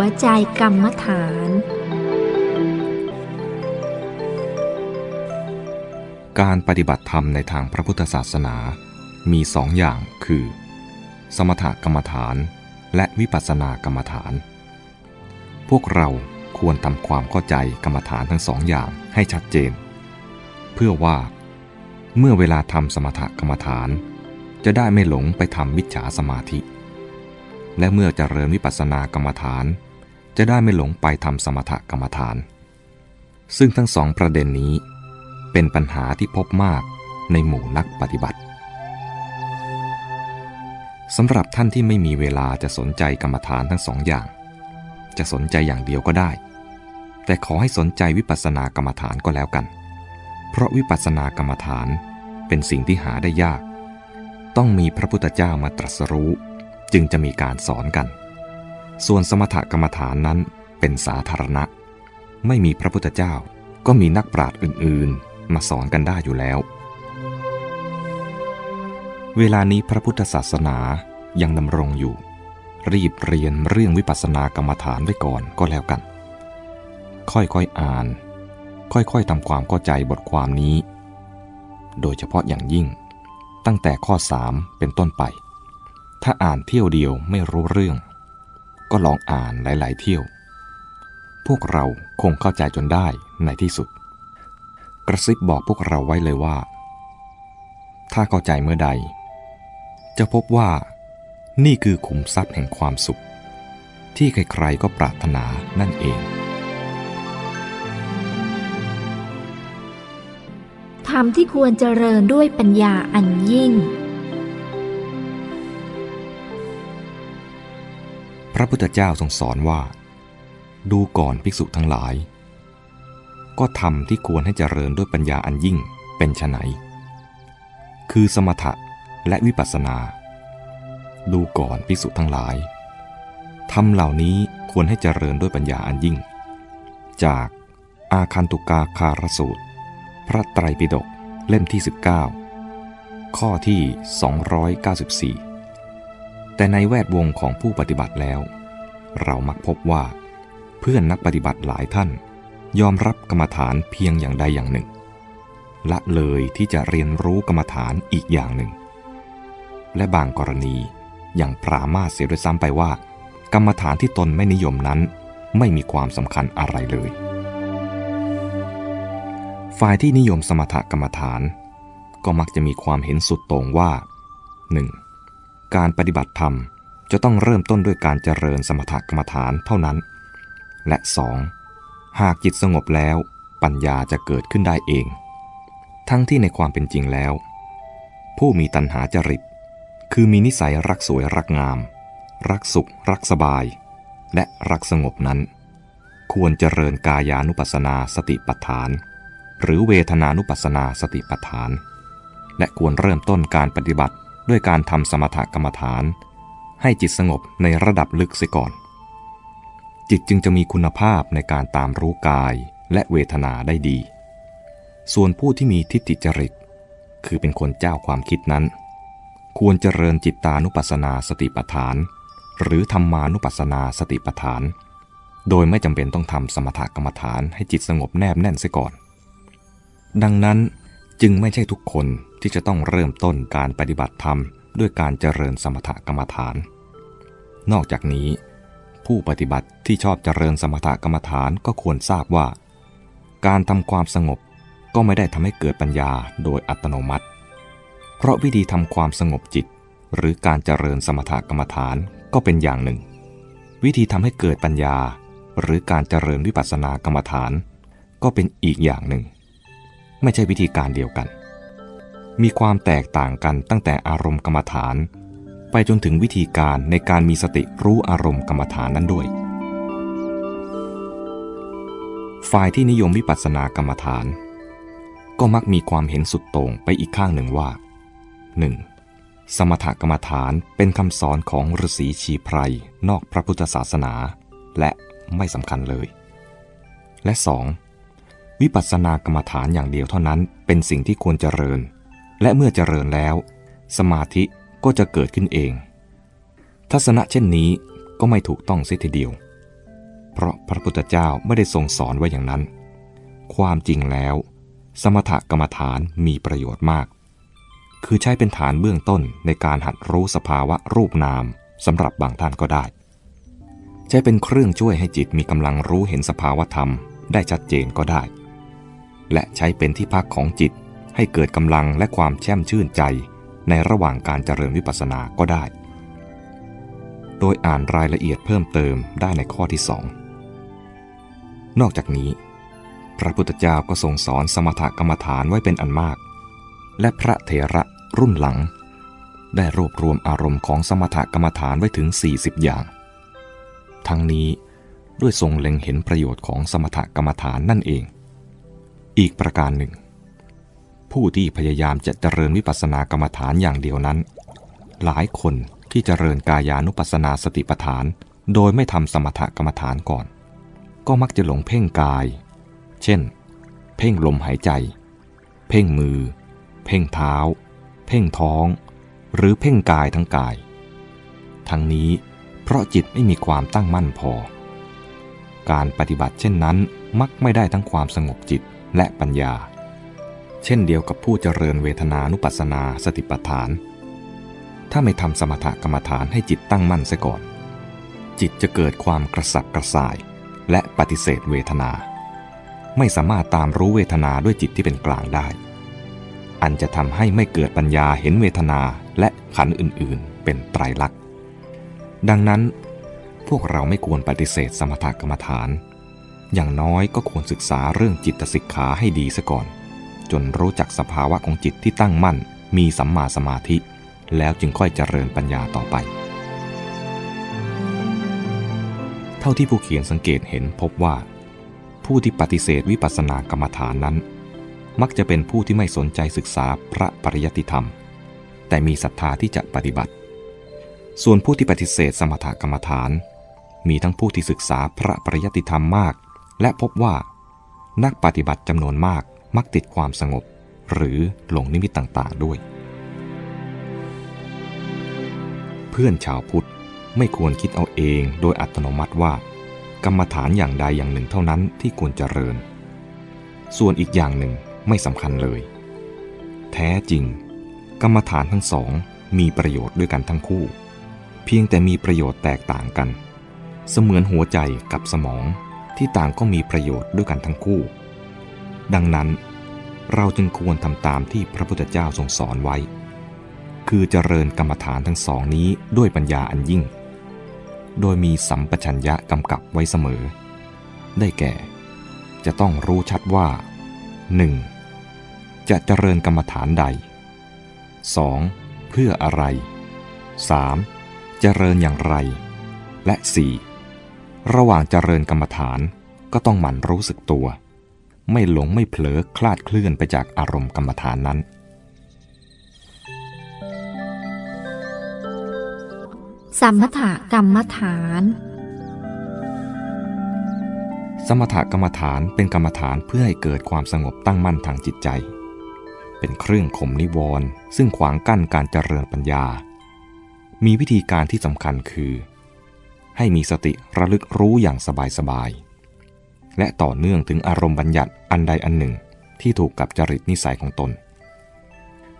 วใจกรรมฐาน การปฏิบัติธรรมในทางพระพุทธศาสนา มีสองอย่างคือ สมถกรรมฐาน และวิปัสสนากรรมฐาน พวกเราควรทำความเข้าใจกรรมฐานทั้งสองอย่างให้ชัดเจน เพื่อว่า เมื่อเวลาทำสมถกรรมฐาน จะได้ไม่หลงไปทำมิจฉาสมาธิและเมื่อเจริญวิปัสสนากรรมฐาน จะได้ไม่หลงไปทำสมถกรรมฐาน ซึ่งทั้งสองประเด็นนี้ เป็นปัญหาที่พบมากในหมู่นักปฏิบัติสำหรับท่านที่ไม่มีเวลาจะสนใจกรรมฐานทั้งสองอย่าง จะสนใจอย่างเดียวก็ได้ แต่ขอให้สนใจวิปัสสนากรรมฐานก็แล้วกัน เพราะวิปัสสนากรรมฐานเป็นสิ่งที่หาได้ยาก ต้องมีพระพุทธเจ้ามาตรัสรู้ จึงจะมีการสอนกัน ส่วนสมถกรรมฐานนั้นเป็นสาธารณะ ไม่มีพระพุทธเจ้าก็มีนักปราชญ์อื่นๆ มาสอนกันได้อยู่แล้ว เวลานี้พระพุทธศาสนายังดำรงอยู่ รีบเรียนเรื่องวิปัสสนากรรมฐานไว้ก่อนก็แล้วกัน ค่อยๆอ่าน ค่อยๆทำความเข้าใจบทความนี้ โดยเฉพาะอย่างยิ่ง ตั้งแต่ข้อ 3 เป็นต้นไป ถ้าอ่านเที่ยวเดียวไม่รู้เรื่อง ก็ลองอ่านหลาย ๆ เที่ยว พวกเราคงเข้าใจจนได้ในที่สุด กระซิบบอกพวกเราไว้เลยว่า ถ้าเข้าใจเมื่อใด จะพบว่านี่คือขุมทรัพย์แห่งความสุข ที่ใคร ๆ ก็ปรารถนานั่นเอง ธรรมที่ควรเจริญด้วยปัญญาอันยิ่ง ระพุทธเจ้าทรงสอนว่า ดูก่อนภิกษุทั้งหลาย ก็ทำที่ควรให้เจริญด้วยปัญญาอันยิ่งเป็นไฉนคือสมถะและวิปัสสนา ดูก่อนภิกษุทั้งหลายทำเหล่านี้ควรให้เจริญด้วยปัญญาอันยิ่ง จากอาคันตุกาคารสูตร พระไตรปิฎกเล่มที่ 19 ข้อที่ 294 แต่ในแวดวงของผู้ปฏิบัติแล้ว เรามักพบว่า เพื่อนนักปฏิบัติหลายท่าน ยอมรับกรรมฐานเพียงอย่างใดอย่างหนึ่ง ละเลยที่จะเรียนรู้กรรมฐานอีกอย่างหนึ่ง และบางกรณีอย่างปรามาเสียด้วยซ้ำไปว่า กรรมฐานที่ตนไม่นิยมนั้นไม่มีความสำคัญอะไรเลย ฝ่ายที่นิยมสมถกรรมฐาน ก็มักจะมีความเห็นสุดโต่งว่า 1. การปฏิบัติธรรมจะต้องเริ่มต้นด้วยการเจริญสมถกรรมฐานเท่านั้น และ 2. หากจิตสงบแล้วปัญญาจะเกิดขึ้นได้เอง ทั้งที่ในความเป็นจริงแล้ว ผู้มีตัณหาจริต คือมีนิสัยรักสวยรักงาม รักสุข รักสบาย และรักสงบนั้น ควรเจริญกายานุปัสสนาสติปัฏฐาน หรือเวทนานุปัสสนาสติปัฏฐาน และควรเริ่มต้นการปฏิบัติ ด้วยการทำสมถกรรมฐาน ให้จิตสงบในระดับลึกเสียก่อน จิตจึงจะมีคุณภาพในการตามรู้กายและเวทนาได้ดี ส่วนผู้ที่มีทิฏฐิจริต คือเป็นคนเจ้าความคิดนั้น ควรเจริญจิตตานุปัสสนาสติปัฏฐาน หรือธรรมานุปัสสนาสติปัฏฐาน โดยไม่จำเป็นต้องทำสมถกรรมฐานให้จิตสงบแนบแน่นเสียก่อน ดังนั้นจึงไม่ใช่ทุกคน ที่จะต้องเริ่มต้นการปฏิบัติธรรมด้วยการเจริญสมถกรรมฐาน นอกจากนี้ ผู้ปฏิบัติที่ชอบเจริญสมถกรรมฐานก็ควรทราบว่า การทำความสงบก็ไม่ได้ทำให้เกิดปัญญาโดยอัตโนมัติ เพราะวิธีทำความสงบจิต หรือการเจริญสมถกรรมฐานก็เป็นอย่างหนึ่ง วิธีทำให้เกิดปัญญา หรือการเจริญวิปัสสนากรรมฐาน ก็เป็นอีกอย่างหนึ่ง ไม่ใช่วิธีการเดียวกัน มีความแตกต่างกันตั้งแต่อารมณ์กรรมฐาน ไปจนถึงวิธีการในการมีสติรู้อารมณ์กรรมฐานนั้นด้วย ฝ่ายที่นิยมวิปัสสนากรรมฐาน ก็มักมีความเห็นสุดโต่งไปอีกข้างหนึ่งว่า 1. สมถกรรมฐานเป็นคำสอนของฤาษีชีไพรนอกพระพุทธศาสนา และไม่สำคัญเลย และ 2. วิปัสสนากรรมฐานอย่างเดียวเท่านั้นเป็นสิ่งที่ควรเจริญ และเมื่อเจริญแล้ว สมาธิก็จะเกิดขึ้นเอง ทัศนะเช่นนี้ก็ไม่ถูกต้องเสียทีเดียว เพราะพระพุทธเจ้าไม่ได้ทรงสอนไว้อย่างนั้น ความจริงแล้ว สมถกรรมฐานมีประโยชน์มาก คือใช้เป็นฐานเบื้องต้นในการหัดรู้สภาวะรูปนามสำหรับบางท่านก็ได้ ใช้เป็นเครื่องช่วยให้จิตมีกำลังรู้เห็นสภาวะธรรมได้ชัดเจนก็ได้ และใช้เป็นที่พักของจิต ให้เกิดกำลังและความแช่มชื่นใจในระหว่างการเจริญวิปัสสนาก็ได้ โดยอ่านรายละเอียดเพิ่มเติมได้ในข้อที่สองนอกจากนี้ พระพุทธเจ้าก็ทรงสอนสมถกรรมฐานไว้เป็นอันมาก และพระเถระรุ่นหลัง ได้รวบรวมอารมณ์ของสมถกรรมฐานไว้ถึง 40 อย่าง ทั้งนี้ด้วยทรงเล็งเห็นประโยชน์ของสมถกรรมฐานนั่นเอง อีกประการหนึ่ง ผู้ที่พยายามจะเจริญวิปัสสนากรรมฐานอย่างเดียวนั้น หลายคนที่เจริญกายานุปัสสนาสติปัฏฐาน โดยไม่ทำสมถกรรมฐานก่อน ก็มักจะหลงเพ่งกาย เช่น เพ่งลมหายใจ เพ่งมือ เพ่งเท้า เพ่งท้อง หรือเพ่งกายทั้งกาย ทั้งนี้เพราะจิตไม่มีความตั้งมั่นพอ การปฏิบัติเช่นนั้นมักไม่ได้ทั้งความสงบจิตและปัญญา เช่นเดียวกับผู้เจริญเวทนานุปัสสนาสติปัฏฐาน ถ้าไม่ทำสมถกรรมฐานให้จิตตั้งมั่นเสียก่อน จิตจะเกิดความกระสับกระส่าย และปฏิเสธเวทนา ไม่สามารถตามรู้เวทนาด้วยจิตที่เป็นกลางได้ อันจะทำให้ไม่เกิดปัญญาเห็นเวทนาและขันอื่นๆ เป็นไตรลักษณ์ ดังนั้นพวกเราไม่ควรปฏิเสธสมถกรรมฐาน อย่างน้อยก็ควรศึกษาเรื่องจิตสิกขาให้ดีซะก่อน จนรู้จักสภาวะของจิตที่ตั้งมั่น มีสัมมาสมาธิ แล้วจึงค่อยเจริญปัญญาต่อไป เท่าที่ผู้เขียนสังเกตเห็นพบว่า ผู้ที่ปฏิเสธวิปัสสนากรรมฐานนั้น มักจะเป็นผู้ที่ไม่สนใจศึกษาพระปริยัติธรรม แต่มีศรัทธาที่จะปฏิบัติ ส่วนผู้ที่ปฏิเสธสมถกรรมฐาน มีทั้งผู้ที่ศึกษาพระปริยัติธรรมมาก และพบว่านักปฏิบัติจำนวนมาก มักติดความสงบ หรือหลงนิมิตต่างๆด้วย เพื่อนชาวพุทธไม่ควรคิดเอาเองโดยอัตโนมัติว่า กรรมฐานอย่างใดอย่างหนึ่งเท่านั้นที่ควรเจริญ ส่วนอีกอย่างหนึ่งไม่สำคัญเลย แท้จริง กรรมฐานทั้งสองมีประโยชน์ด้วยกันทั้งคู่ เพียงแต่มีประโยชน์แตกต่างกัน เสมือนหัวใจกับสมองที่ต่างก็มีประโยชน์ด้วยกันทั้งคู่ ดังนั้น เราจึงควรทำตามที่พระพุทธเจ้าทรงสอนไว้ คือเจริญกรรมฐานทั้งสองนี้ด้วยปัญญาอันยิ่ง โดยมีสัมปชัญญะกำกับไว้เสมอ ได้แก่ จะต้องรู้ชัดว่า 1. จะเจริญกรรมฐานใด 2. เพื่ออะไร 3. เจริญอย่างไร และ 4. ระหว่างเจริญกรรมฐานก็ต้องหมั่นรู้สึกตัว ไม่หลงไม่เผลอคลาดเคลื่อนไปจากอารมณ์กรรมฐานนั้นสมถกรรมฐาน สมถกรรมฐานเป็นกรรมฐานเพื่อให้เกิดความสงบตั้งมั่นทางจิตใจ เป็นเครื่องข่มนิวรณ์ซึ่งขวางกั้นการเจริญปัญญา มีวิธีการที่สำคัญคือ ให้มีสติระลึกรู้อย่างสบายๆ และต่อเนื่องถึงอารมณ์บัญญัติอันใดอันหนึ่ง ที่ถูกกับจริตนิสัยของตน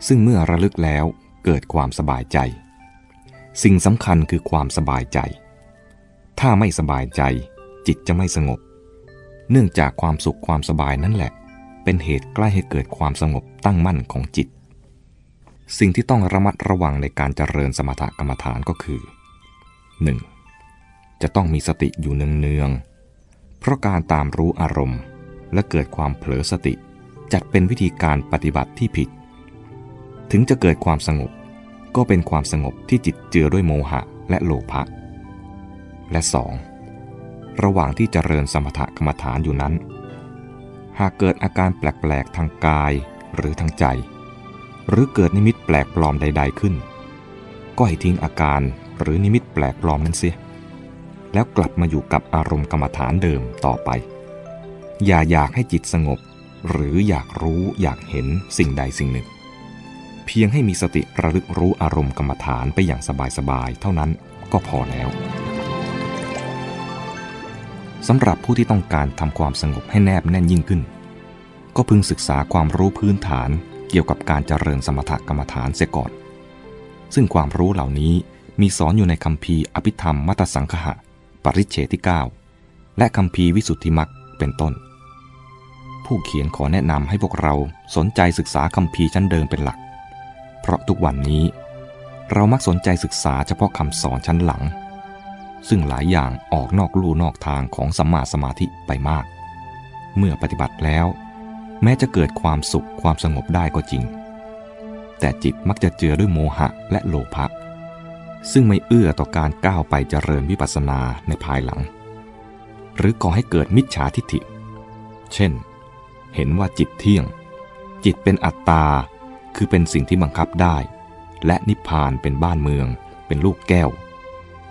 ซึ่งเมื่อระลึกแล้วเกิดความสบายใจ สิ่งสำคัญคือความสบายใจ ถ้าไม่สบายใจจิตจะไม่สงบ เนื่องจากความสุขความสบายนั่นแหละ เป็นเหตุใกล้ให้เกิดความสงบตั้งมั่นของจิต สิ่งที่ต้องระมัดระวังในการเจริญสมถกรรมฐานก็คือ 1. จะต้องมีสติอยู่เนืองๆ เพราะการตามรู้อารมณ์ และเกิดความเผลอสติ จัดเป็นวิธีการปฏิบัติที่ผิด ถึงจะเกิดความสงบ ก็เป็นความสงบที่จิตเจือด้วยโมหะและโลภะและ 2. ระหว่างที่เจริญสมถกรรมฐานอยู่นั้น หากเกิดอาการแปลกๆทางกายหรือทางใจ หรือเกิดนิมิตแปลกปลอมใด ๆขึ้น ก็ให้ทิ้งอาการหรือนิมิตแปลกปลอมนั้นเสีย แล้วกลับมาอยู่กับอารมณ์กรรมฐานเดิมต่อไป อย่าอยากให้จิตสงบ หรืออยากรู้อยากเห็นสิ่งใดสิ่งหนึ่ง เพียงให้มีสติระลึกรู้อารมณ์กรรมฐานไปอย่างสบายๆเท่านั้นก็พอแล้วสำหรับผู้ที่ต้องการทำความสงบให้แนบแน่นยิ่งขึ้น ก็พึงศึกษาความรู้พื้นฐานเกี่ยวกับการเจริญสมถกรรมฐานเสียก่อน ซึ่งความรู้เหล่านี้มีสอนอยู่ในคำพีอภิธรรมมัตสังคหะ ปริเฉที่ 9 และคำพีวิสุทธิมักเป็นต้น ผู้เขียนขอแนะนำให้พวกเราสนใจศึกษาคำพีชั้นเดิมเป็นหลัก เพราะทุกวันนี้ เรามักสนใจศึกษาเฉพาะคำสอนชั้นหลัง ซึ่งหลายอย่างออกนอกลู่นอกทางของสัมมาสมาธิไปมาก เมื่อปฏิบัติแล้ว แม้จะเกิดความสุขความสงบได้ก็จริง แต่จิตมักจะเจือด้วยโมหะและโลภะ ซึ่งไม่เอื้อต่อการก้าวไปเจริญวิปัสสนาในภายหลัง หรือก่อให้เกิดมิจฉาทิฏฐิ เช่น เห็นว่าจิตเที่ยง จิตเป็นอัตตา คือเป็นสิ่งที่บังคับได้ และนิพพานเป็นบ้านเมือง เป็นลูกแก้ว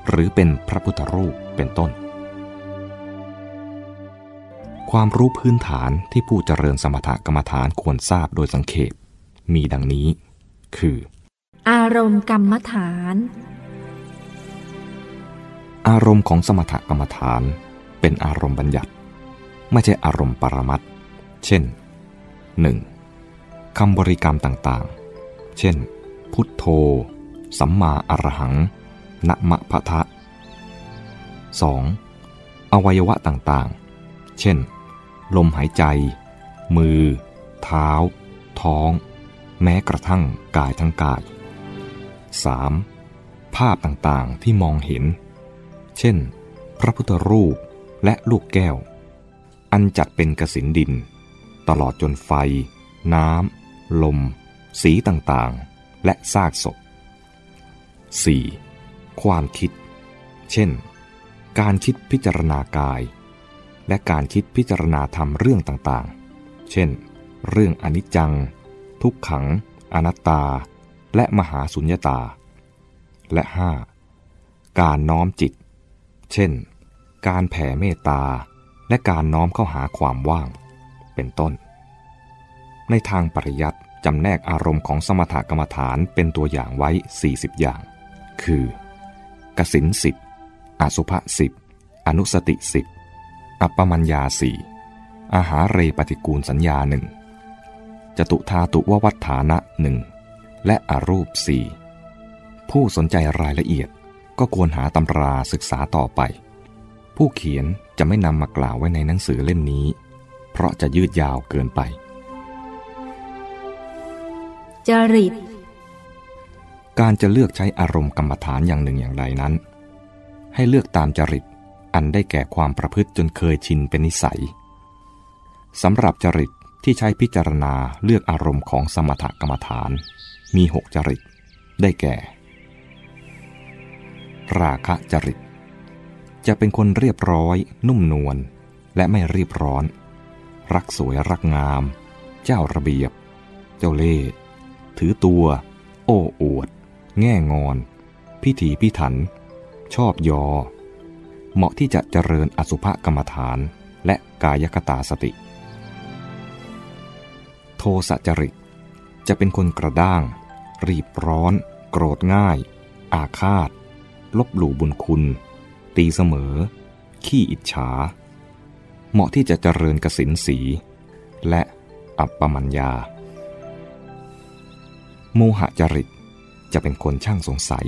หรือเป็นพระพุทธรูปเป็นต้น ความรู้พื้นฐานที่ผู้เจริญสมถกรรมฐานควรทราบโดยสังเขปมีดังนี้ คือ อารมณ์กรรมฐาน อารมณ์ของสมถกรรมฐาน เป็นอารมณ์บัญญัติ ไม่ใช่อารมณ์ปรมัตเช่น 1. คำบริกรรมต่างๆ เช่น พุทโธ สัมมาอรหังนะมะพะทะ 2. อวัยวะต่างๆ เช่น ลมหายใจ มือ เท้า ท้อง แม้กระทั่งกายทั้งกาย 3. ภาพต่างๆที่มองเห็น เช่น พระพุทธรูปและลูกแก้ว อันจัดเป็นกสินดิน ตลอดจนไฟ น้ำ ลม สีต่างๆ และซากศพ 4. ความคิด เช่น การคิดพิจารณากาย และการคิดพิจารณาธรรมเรื่องต่างๆ เช่น เรื่องอนิจจัง ทุกขัง อนัตตา และมหาสุญญตา และ 5. การน้อมจิต เช่น การแผ่เมตตาและการน้อมเข้าหาความว่าง เป็นต้น ในทางปริยัติจำแนกอารมณ์ของสมถกรรมฐานเป็นตัวอย่างไว้ 40 อย่าง คือกสินสิบอสุภะสิบอนุสติสิบอัปปมัญญาสี่อาหารเรปฏิกูลสัญญาหนึ่งจตุธาตุววัฏฐานะหนึ่งและอรูปสี่ผู้สนใจรายละเอียด ก็ควรหาตำราศึกษาต่อไป ผู้เขียนจะไม่นำมากล่าวไว้ในหนังสือเล่มนี้ เพราะจะยืดยาวเกินไป จริต การจะเลือกใช้อารมณ์กรรมฐานอย่างหนึ่งอย่างใดนั้น ให้เลือกตามจริตอันได้แก่ความประพฤติจนเคยชินเป็นนิสัยสำหรับจริตที่ใช้พิจารณาเลือกอารมณ์ของสมถกรรมฐาน มีหกจริต ได้แก่ ราคะจริต จะเป็นคนเรียบร้อย นุ่มนวลและไม่รีบร้อน รักสวยรักงาม เจ้าระเบียบ เจ้าเล่ห์ถือตัว โอ้อวด แง่งอน พิถีพิถัน ชอบยอ เหมาะที่จะเจริญอสุภกรรมฐานและกายคตาสติ โทสะจริต จะเป็นคนกระด้าง รีบร้อน โกรธง่าย อาฆาต ลบหลู่บุญคุณ ตีเสมอ ขี้อิจฉา เหมาะที่จะเจริญกสินสี และอัปปมัญญา โมหะจริตจะเป็นคนช่างสงสัย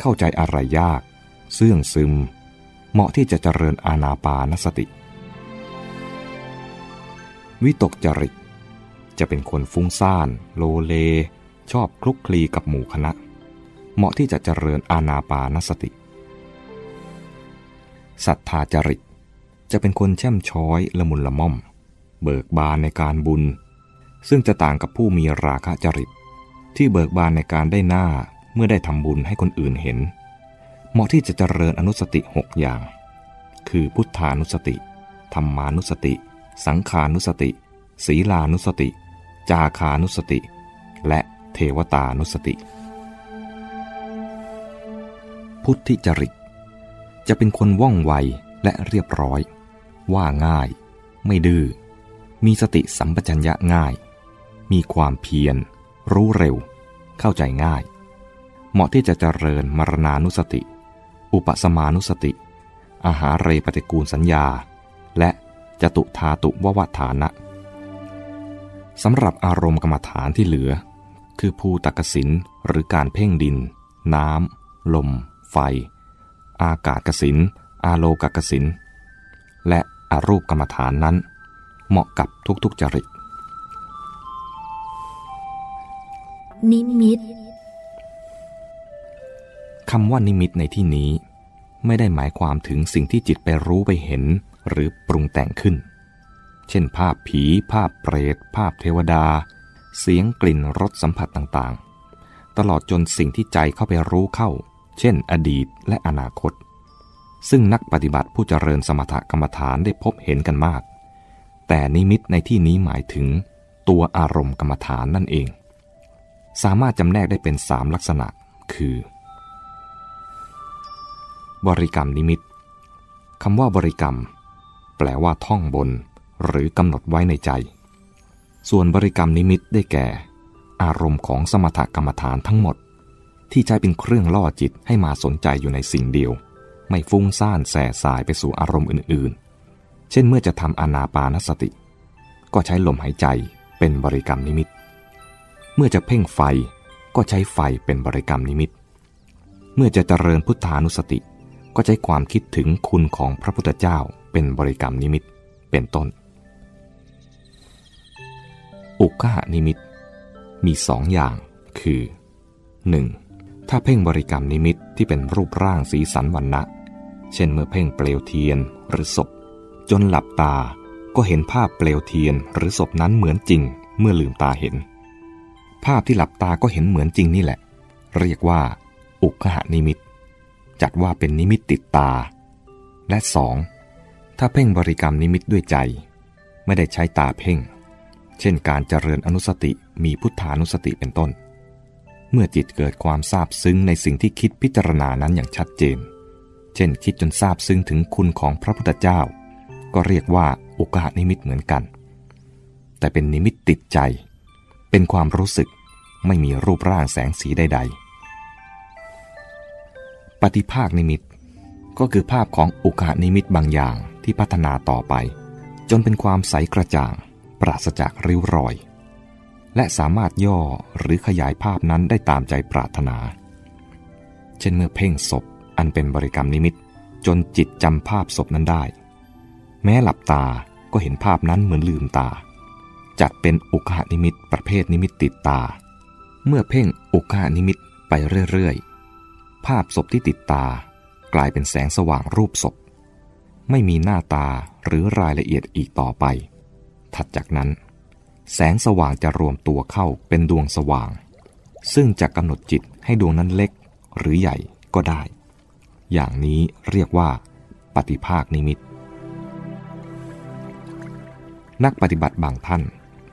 เข้าใจอะไรยาก เสื่องซึม เหมาะที่จะเจริญอาณาปานสติ วิตกจริตจะเป็นคนฟุ้งซ่าน โลเล ชอบคลุกคลีกับหมู่คณะ เหมาะที่จะเจริญอาณาปานสติศรัทธาจริต จะเป็นคนแช่มช้อยละมุนละม่อม เบิกบานในการบุญ ซึ่งจะต่างกับผู้มีราคะจริต ที่เบิกบานในการได้หน้าเมื่อได้ทำบุญให้คนอื่นเห็น เหมาะที่จะเจริญอนุสติหกอย่าง คือพุทธานุสติธรรมานุสติ สังขานุสติ ศีลานุสติ จาคานุสติ และเทวตานุสติ พุทธิจริต จะเป็นคนว่องไวและเรียบร้อย ว่าง่าย ไม่ดื้อ มีสติสัมปชัญญะง่าย มีความเพียร รู้เร็ว เข้าใจง่าย เหมาะที่จะเจริญมรณานุสติ อุปสมานุสติ อาหารเรปฏิกูลสัญญา และจตุธาตุววัฏฐานะสำหรับอารมณ์กรรมฐานที่เหลือ คือภูตกสินหรือการเพ่งดิน น้ำ ลม ไฟ อากาศกสิน อาโลกกสิน และอรูปกรรมฐานนั้น เหมาะกับทุกๆจริต นิมิตคำว่านิมิตในที่นี้ ไม่ได้หมายความถึงสิ่งที่จิตไปรู้ไปเห็นหรือปรุงแต่งขึ้น เช่น ภาพผี ภาพเปรต ภาพเทวดา เสียงกลิ่นรสสัมผัสต่างๆ ตลอดจนสิ่งที่ใจเข้าไปรู้เข้า เช่น อดีตและอนาคต ซึ่งนักปฏิบัติผู้เจริญสมถกรรมฐานได้พบเห็นกันมาก แต่นิมิตในที่นี้หมายถึง ตัวอารมณ์กรรมฐานนั่นเอง สามารถจำแนกได้เป็นสามลักษณะ คือ บริกรรมนิมิตคำว่าบริกรรม แปลว่าท่องบน หรือกำหนดไว้ในใจ ส่วนบริกรรมนิมิตได้แก่ อารมณ์ของสมถกรรมฐานทั้งหมด ที่ใช้เป็นเครื่องล่อจิตให้มาสนใจอยู่ในสิ่งเดียว ไม่ฟุ้งซ่านแส่สายไปสู่อารมณ์อื่นๆ เช่นเมื่อจะทำอนาปานสติ ก็ใช้ลมหายใจเป็นบริกรรมนิมิต เมื่อจะเพ่งไฟก็ใช้ไฟเป็นบริกรรมนิมิต เมื่อจะเจริญพุทธานุสติ ก็ใช้ความคิดถึงคุณของพระพุทธเจ้าเป็นบริกรรมนิมิตเป็นต้น อุคหนิมิตมีสองอย่างคือ 1. ถ้าเพ่งบริกรรมนิมิตที่เป็นรูปร่างสีสันวรรณะเช่นเมื่อเพ่งเปลวเทียนหรือศพ จนหลับตาก็เห็นภาพเปลวเทียนหรือศพนั้นเหมือนจริง เมื่อลืมตาเห็น ภาพที่หลับตาก็เห็นเหมือนจริงนี่แหละ เรียกว่า อุกหนิมิต จัดว่าเป็นนิมิตติดตา และสองถ้าเพ่งบริกรรมนิมิตด้วยใจ ไม่ได้ใช้ตาเพ่ง เช่นการเจริญอนุสติมีพุทธานุสติเป็นต้น เมื่อจิตเกิดความซาบซึ้งในสิ่งที่คิดพิจารณานั้นอย่างชัดเจน เช่นคิดจนซาบซึ้งถึงคุณของพระพุทธเจ้า ก็เรียกว่าโอกาสนิมิตเหมือนกัน แต่เป็นนิมิตติดใจ เป็นความรู้สึกไม่มีรูปร่างแสงสีใดๆ ปฏิภาคนิมิต ก็คือภาพของอุกานิมิตบางอย่างที่พัฒนาต่อไป จนเป็นความใสกระจ่าง ปราศจากริ้วรอย และสามารถย่อหรือขยายภาพนั้นได้ตามใจปรารถนา เช่นเมื่อเพ่งศพอันเป็นบริกรรมนิมิต จนจิตจำภาพศพนั้นได้ แม้หลับตาก็เห็นภาพนั้นเหมือนลืมตา จัดเป็นอุคหนิมิตประเภทนิมิตติดตา เมื่อเพ่งอุคหนิมิตไปเรื่อยๆ ภาพศพที่ติดตากลายเป็นแสงสว่างรูปศพ ไม่มีหน้าตาหรือรายละเอียดอีกต่อไป ถัดจากนั้น แสงสว่างจะรวมตัวเข้าเป็นดวงสว่าง ซึ่งจะกำหนดจิตให้ดวงนั้นเล็กหรือใหญ่ก็ได้ อย่างนี้เรียกว่า ปฏิภาคนิมิต นักปฏิบัติบางท่าน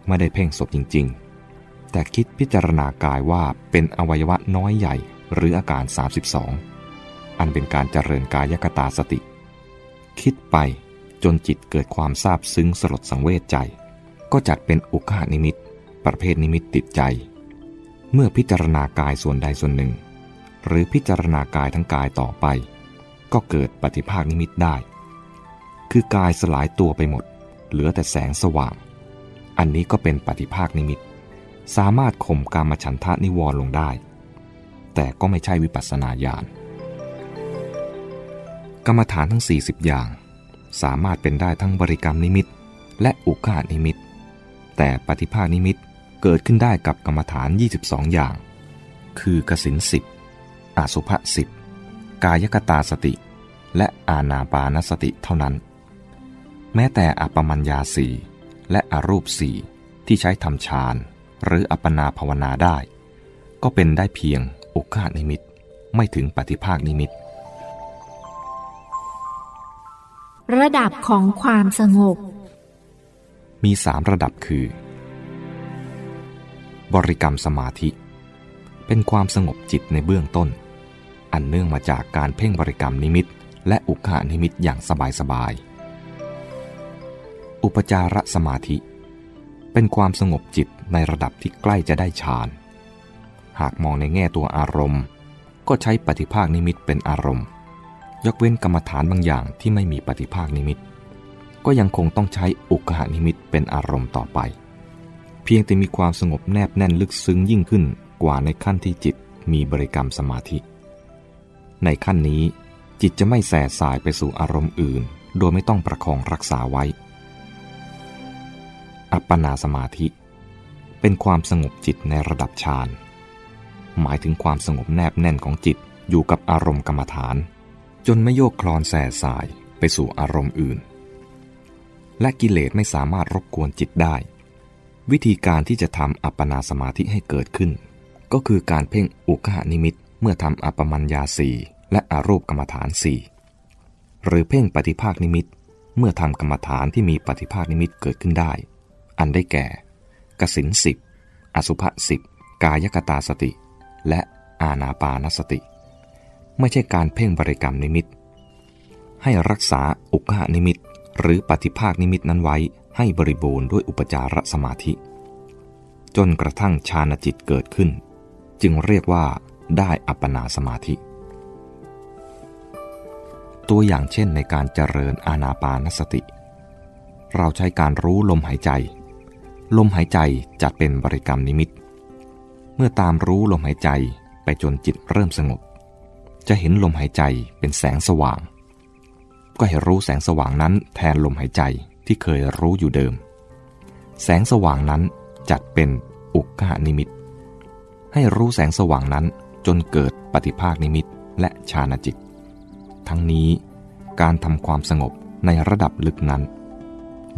ไม่ได้เพ่งศพจริง ๆ แต่คิดพิจารณากายว่าเป็นอวัยวะน้อยใหญ่หรืออาการ 32 อันเป็นการเจริญกายกตาสติ คิดไปจนจิตเกิดความซาบซึ้งสลดสังเวชใจ ก็จัดเป็นอุคานิมิต ประเภทนิมิตติดใจ เมื่อพิจารณากายส่วนใดส่วนหนึ่ง หรือพิจารณากายทั้งกายต่อไป ก็เกิดปฏิภาคนิมิตได้ คือกายสลายตัวไปหมด เหลือแต่แสงสว่าง อันนี้ก็เป็นปฏิภาคนิมิต สามารถข่มกามฉันทะนิวรณ์ลงได้ แต่ก็ไม่ใช่วิปัสสนาญาณกรรมฐานทั้ง 40 อย่าง สามารถเป็นได้ทั้งบริกรรมนิมิต และอุกานิมิต แต่ปฏิภาคนิมิตเกิดขึ้นได้กับกรรมฐาน 22 อย่าง คือกสินสิบอาสุภะสิบกายกตาสติ และอาณาปานสติเท่านั้น แม้แต่อปมัญญาสีและอรูปสี่ที่ใช้ทำฌานหรืออัปปนาภาวนาได้ ก็เป็นได้เพียงโอกาสนิมิตไม่ถึงปฏิภาคนิมิต ระดับของความสงบ มีสามระดับคือ บริกรรมสมาธิ เป็นความสงบจิตในเบื้องต้น อันเนื่องมาจากการเพ่งบริกรรมนิมิต และอุคานิมิตอย่างสบายๆอุปจารสมาธิ เป็นความสงบจิตในระดับที่ใกล้จะได้ฌาน หากมองในแง่ตัวอารมณ์ ก็ใช้ปฏิภาคนิมิตเป็นอารมณ์ ยกเว้นกรรมฐานบางอย่างที่ไม่มีปฏิภาคนิมิต ก็ยังคงต้องใช้อุกหานิมิตเป็นอารมณ์ต่อไป เพียงแต่มีความสงบแนบแน่นลึกซึ้งยิ่งขึ้นกว่าในขั้นที่จิตมีบริกรรมสมาธิ ในขั้นนี้จิตจะไม่แส่สายไปสู่อารมณ์อื่น โดยไม่ต้องประคองรักษาไว้ อัปปนาสมาธิ เป็นความสงบจิตในระดับฌานหมายถึงความสงบแนบแน่นของจิตอยู่กับอารมณ์กรรมฐาน จนไม่โยกคลอนแส่สายไปสู่อารมณ์อื่น และกิเลสไม่สามารถรบกวนจิตได้ วิธีการที่จะทำอัปปนาสมาธิให้เกิดขึ้น ก็คือการเพ่งอุกหานิมิตเมื่อทำอัปปมัญญาสี่และอารูปกรรมฐานสี่หรือเพ่งปฏิภาคนิมิต เมื่อทำกรรมฐานที่มีปฏิภาคนิมิตเกิดขึ้นได้ อันได้แก่กสินสิบอสุภะสิบกายกตาสติ และอาณาปานสติ ไม่ใช่การเพ่งบริกรรมนิมิต ให้รักษาอุกหานิมิต หรือปฏิภาคนิมิตนั้นไว้ให้บริบูรณ์ด้วยอุปจารสมาธิ จนกระทั่งฌานจิตเกิดขึ้น จึงเรียกว่าได้อัปปนาสมาธิ ตัวอย่างเช่นในการเจริญอาณาปานสติ เราใช้การรู้ลมหายใจ ลมหายใจจัดเป็นบริกรรมนิมิต เมื่อตามรู้ลมหายใจไปจนจิตเริ่มสงบ จะเห็นลมหายใจเป็นแสงสว่าง ก็ให้รู้แสงสว่างนั้นแทนลมหายใจที่เคยรู้อยู่เดิม แสงสว่างนั้นจัดเป็นอุกขนิมิต ให้รู้แสงสว่างนั้นจนเกิดปฏิภาคนิมิตและฌานจิต ทั้งนี้การทำความสงบในระดับลึกนั้น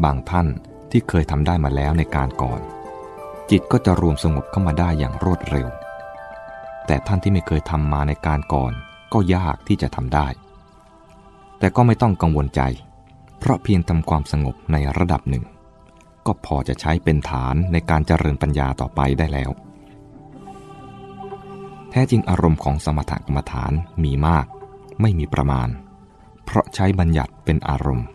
บางท่านที่เคยทำได้มาแล้วในการก่อน จิตก็จะรวมสงบเข้ามาได้อย่างรวดเร็ว แต่ท่านที่ไม่เคยทำมาในการก่อนก็ยากที่จะทำได้ แต่ก็ไม่ต้องกังวลใจ เพราะเพียงทำความสงบในระดับหนึ่ง ก็พอจะใช้เป็นฐานในการเจริญปัญญาต่อไปได้แล้ว แท้จริงอารมณ์ของสมถกรรมฐานมีมาก ไม่มีประมาณ เพราะใช้บัญญัติเป็นอารมณ์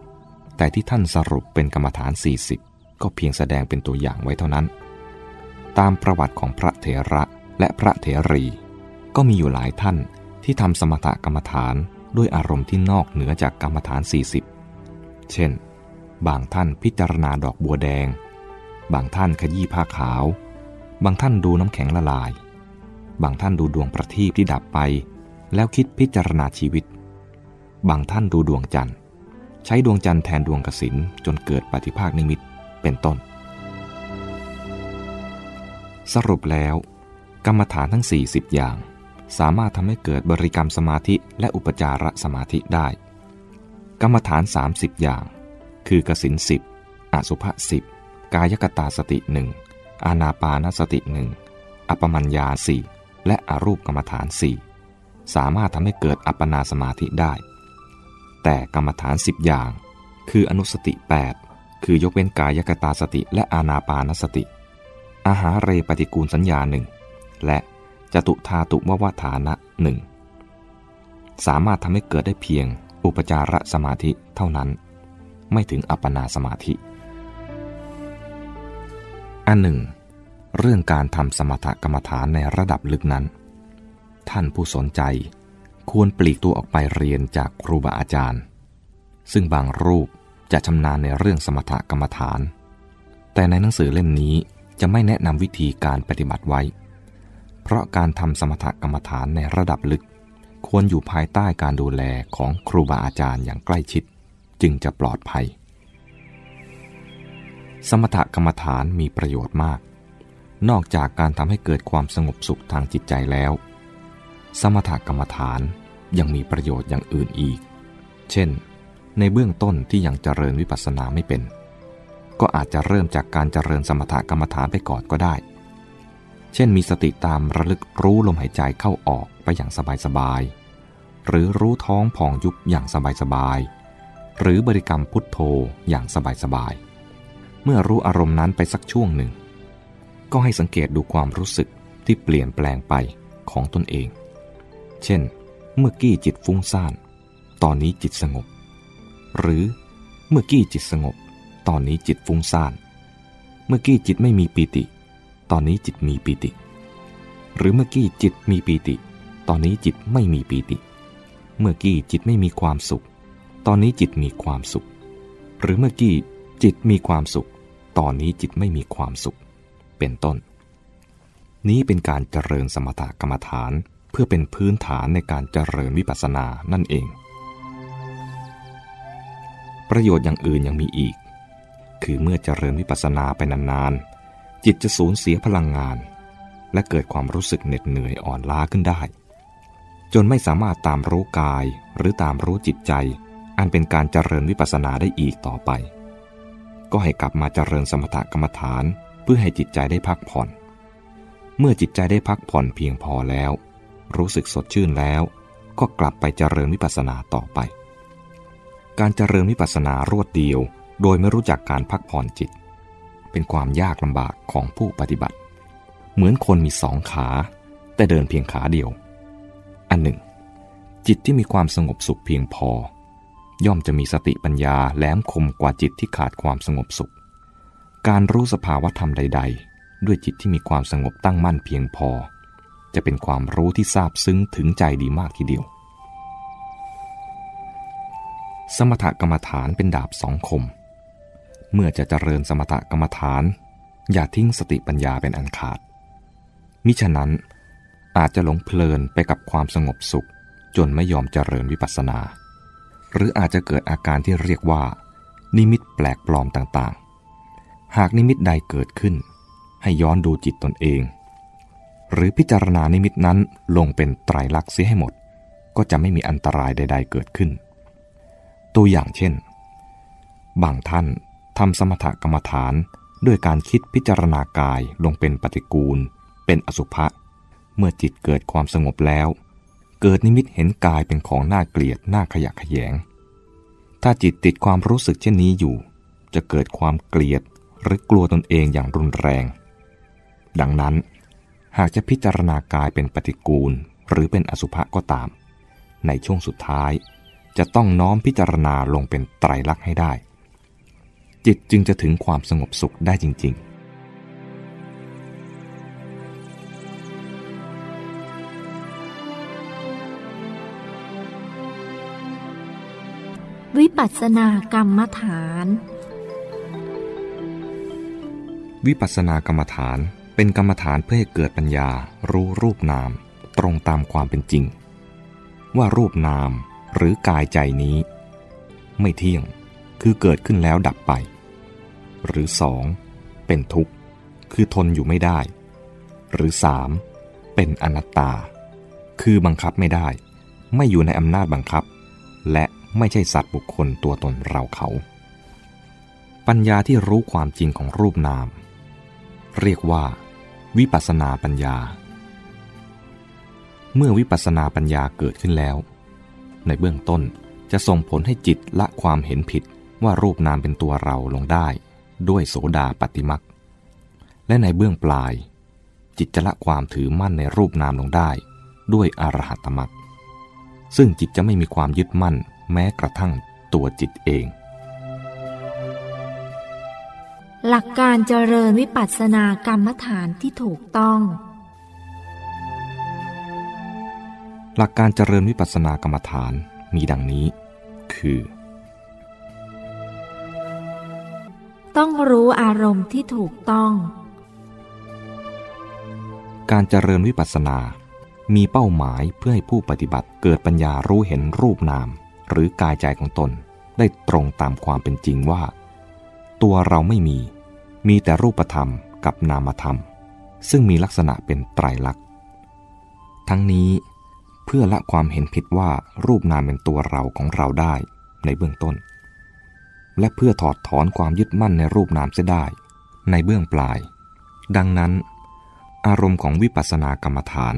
แต่ที่ท่านสรุปเป็นกรรมฐาน 40 ก็เพียงแสดงเป็นตัวอย่างไว้เท่านั้น ตามประวัติของพระเถระและพระเถรี ก็มีอยู่หลายท่านที่ทำสมถกรรมฐาน ด้วยอารมณ์ที่นอกเหนือจากกรรมฐาน 40 เช่น บางท่านพิจารณาดอกบัวแดง บางท่านขยี้ผ้าขาว บางท่านดูน้ำแข็งละลาย บางท่านดูดวงประทีปที่ดับไป แล้วคิดพิจารณาชีวิต บางท่านดูดวงจันทร์ ใช้ดวงจันทร์แทนดวงกสินจนเกิดปฏิภาคนิมิตเป็นต้น สรุปแล้ว กรรมฐานทั้ง 40 อย่าง สามารถทำให้เกิดบริกรรมสมาธิและอุปจารสมาธิได้ กรรมฐาน 30 อย่าง คือกสินสิบอสุภะสิบกายกตาสติหนึ่งอานาปานสติหนึ่งอัปปมัญญาสี่และอรูปกรรมฐานสี่สามารถทำให้เกิดอัปปนาสมาธิได้ แต่กรรมฐาน 10 อย่าง คืออนุสติ 8 คือยกเว้นกายกตาสติและอานาปานสติ อาหาเรปฏิกูลสัญญาหนึ่งและ จตุธาตุววฐานะหนึ่งสามารถทำให้เกิดได้เพียงอุปจารสมาธิเท่านั้น ไม่ถึงอัปปนาสมาธิ อันหนึ่ง เรื่องการทำสมถกรรมฐานในระดับลึกนั้น ท่านผู้สนใจควรปลีกตัวออกไปเรียนจากครูบาอาจารย์ ซึ่งบางรูปจะชำนาญในเรื่องสมถกรรมฐาน แต่ในหนังสือเล่มนี้จะไม่แนะนำวิธีการปฏิบัติไว้ เพราะการทำสมถกรรมฐานในระดับลึก ควรอยู่ภายใต้การดูแลของครูบาอาจารย์อย่างใกล้ชิด จึงจะปลอดภัย สมถกรรมฐานมีประโยชน์มาก นอกจากการทำให้เกิดความสงบสุขทางจิตใจแล้ว สมถกรรมฐานยังมีประโยชน์อย่างอื่นอีก เช่น ในเบื้องต้นที่ยังเจริญวิปัสสนาไม่เป็น ก็อาจจะเริ่มจากการเจริญสมถกรรมฐานไปก่อนก็ได้ เช่นมีสติตามระลึกรู้ลมหายใจเข้าออกไปอย่างสบายๆ หรือรู้ท้องผ่องยุบอย่างสบายๆ หรือบริกรรมพุทโธอย่างสบายๆ เมื่อรู้อารมณ์นั้นไปสักช่วงหนึ่ง ก็ให้สังเกตดูความรู้สึกที่เปลี่ยนแปลงไปของตนเอง เช่น เมื่อกี้จิตฟุ้งซ่าน ตอนนี้จิตสงบ หรือเมื่อกี้จิตสงบ ตอนนี้จิตฟุ้งซ่าน เมื่อกี้จิตไม่มีปีติ ตอนนี้จิตมีปีติ หรือเมื่อกี้จิตมีปีติ ตอนนี้จิตไม่มีปีติ เมื่อกี้จิตไม่มีความสุข ตอนนี้จิตมีความสุข หรือเมื่อกี้จิตมีความสุข ตอนนี้จิตไม่มีความสุข เป็นต้น นี้เป็นการเจริญสมถกรรมฐานเพื่อเป็นพื้นฐานในการเจริญวิปัสสนานั่นเอง ประโยชน์อย่างอื่นยังมีอีก คือเมื่อเจริญวิปัสสนาไปนานๆ จิตจะสูญเสียพลังงาน และเกิดความรู้สึกเหน็ดเหนื่อยอ่อนล้าขึ้นได้ จนไม่สามารถตามรู้กายหรือตามรู้จิตใจ อันเป็นการเจริญวิปัสสนาได้อีกต่อไป ก็ให้กลับมาเจริญสมถกรรมฐานเพื่อให้จิตใจได้พักผ่อน เมื่อจิตใจได้พักผ่อนเพียงพอแล้ว รู้สึกสดชื่นแล้ว ก็กลับไปเจริญวิปัสสนาต่อไป การเจริญวิปัสสนารวดเดียว โดยไม่รู้จักการพักผ่อนจิต เป็นความยากลำบากของผู้ปฏิบัติ เหมือนคนมีสองขา แต่เดินเพียงขาเดียว อันหนึ่ง จิตที่มีความสงบสุขเพียงพอ ย่อมจะมีสติปัญญาแหลมคมกว่าจิตที่ขาดความสงบสุข การรู้สภาวธรรมใด ๆ ด้วยจิตที่มีความสงบตั้งมั่นเพียงพอ จะเป็นความรู้ที่ซาบซึ้งถึงใจดีมากทีเดียว สมถกรรมฐานเป็นดาบสองคม เมื่อจะเจริญสมถกรรมฐาน อย่าทิ้งสติปัญญาเป็นอันขาด มิฉะนั้นอาจจะหลงเพลินไปกับความสงบสุข จนไม่ยอมเจริญวิปัสสนา หรืออาจจะเกิดอาการที่เรียกว่า นิมิตแปลกปลอมต่างๆ หากนิมิตใดเกิดขึ้น ให้ย้อนดูจิตตนเอง หรือพิจารณานิมิตนั้นลงเป็นไตรลักษณ์เสียให้หมด ก็จะไม่มีอันตรายใด ๆ เกิดขึ้น ตัวอย่างเช่น บางท่าน ทำสมถกรรมฐานด้วยการคิดพิจารณากายลงเป็นปฏิกูล เป็นอสุภะเมื่อจิตเกิดความสงบแล้ว เกิดนิมิตเห็นกายเป็นของน่าเกลียดน่าขยะขยง ถ้าจิตติดความรู้สึกเช่นนี้อยู่ จะเกิดความเกลียดหรือกลัวตนเองอย่างรุนแรง ดังนั้น หากจะพิจารณากายเป็นปฏิกูล หรือเป็นอสุภะก็ตาม ในช่วงสุดท้าย จะต้องน้อมพิจารณาลงเป็นไตรลักษณ์ให้ได้ จิตจึงจะถึงความสงบสุขได้จริง ๆวิปัสสนากรรมฐาน วิปัสสนากรรมฐานเป็นกรรมฐานเพื่อให้เกิดปัญญารู้รูปนาม ตรงตามความเป็นจริง ว่ารูปนามหรือกายใจนี้ ไม่เที่ยงคือเกิดขึ้นแล้วดับไป หรือสองเป็นทุกข์ คือทนอยู่ไม่ได้ หรือสามเป็นอนัตตา คือบังคับไม่ได้ ไม่อยู่ในอำนาจบังคับ และไม่ใช่สัตว์บุคคลตัวตนเราเขา ปัญญาที่รู้ความจริงของรูปนาม เรียกว่า วิปัสนาปัญญา เมื่อวิปัสนาปัญญาเกิดขึ้นแล้ว ในเบื้องต้นจะส่งผลให้จิตละความเห็นผิดว่ารูปนามเป็นตัวเราลงได้ ด้วยโสดาปฏิมักและในเบื้องปลาย จิตจะละความถือมั่นในรูปนามลงได้ ด้วยอรหัตมักซึ่งจิตจะไม่มีความยึดมั่นแม้กระทั่งตัวจิตเอง หลักการเจริญวิปัสสนากรรมฐานที่ถูกต้อง หลักการเจริญวิปัสสนากรรมฐานมีดังนี้ คือ ต้องรู้อารมณ์ที่ถูกต้อง การเจริญวิปัสสนา มีเป้าหมายเพื่อให้ผู้ปฏิบัติเกิดปัญญารู้เห็นรูปนาม หรือกายใจของตน ได้ตรงตามความเป็นจริงว่า ตัวเราไม่มี มีแต่รูปธรรมกับนามธรรม ซึ่งมีลักษณะเป็นไตรลักษณ์ ทั้งนี้เพื่อละความเห็นผิดว่ารูปนามเป็นตัวเราของเราได้ในเบื้องต้น และเพื่อถอดถอนความยึดมั่นในรูปนามเสียได้ ในเบื้องปลาย ดังนั้น อารมณ์ของวิปัสสนากรรมฐาน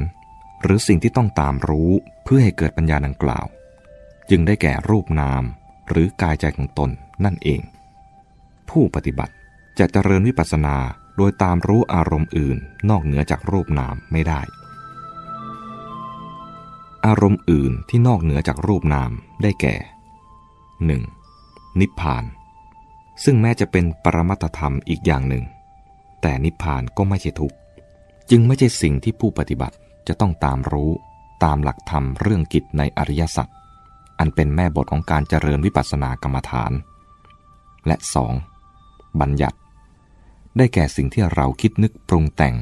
หรือสิ่งที่ต้องตามรู้เพื่อให้เกิดปัญญาดังกล่าว จึงได้แก่รูปนาม หรือกายใจของตนนั่นเอง ผู้ปฏิบัติจะเจริญวิปัสสนาโดยตามรู้อารมณ์อื่นนอกเหนือจากรูปนามไม่ได้ อารมณ์อื่นที่นอกเหนือจากรูปนามได้แก่ 1. นิพพาน ซึ่งแม้จะเป็นปรมัตธรรมอีกอย่างหนึ่ง แต่นิพพานก็ไม่ใช่ทุกข์จึงไม่ใช่สิ่งที่ผู้ปฏิบัติจะต้องตามรู้ตามหลักธรรมเรื่องกิจในอริยสัจอันเป็นแม่บทของการเจริญวิปัสสนากรรมฐาน และ 2. บัญญัติ ได้แก่สิ่งที่เราคิดนึกปรุงแต่ง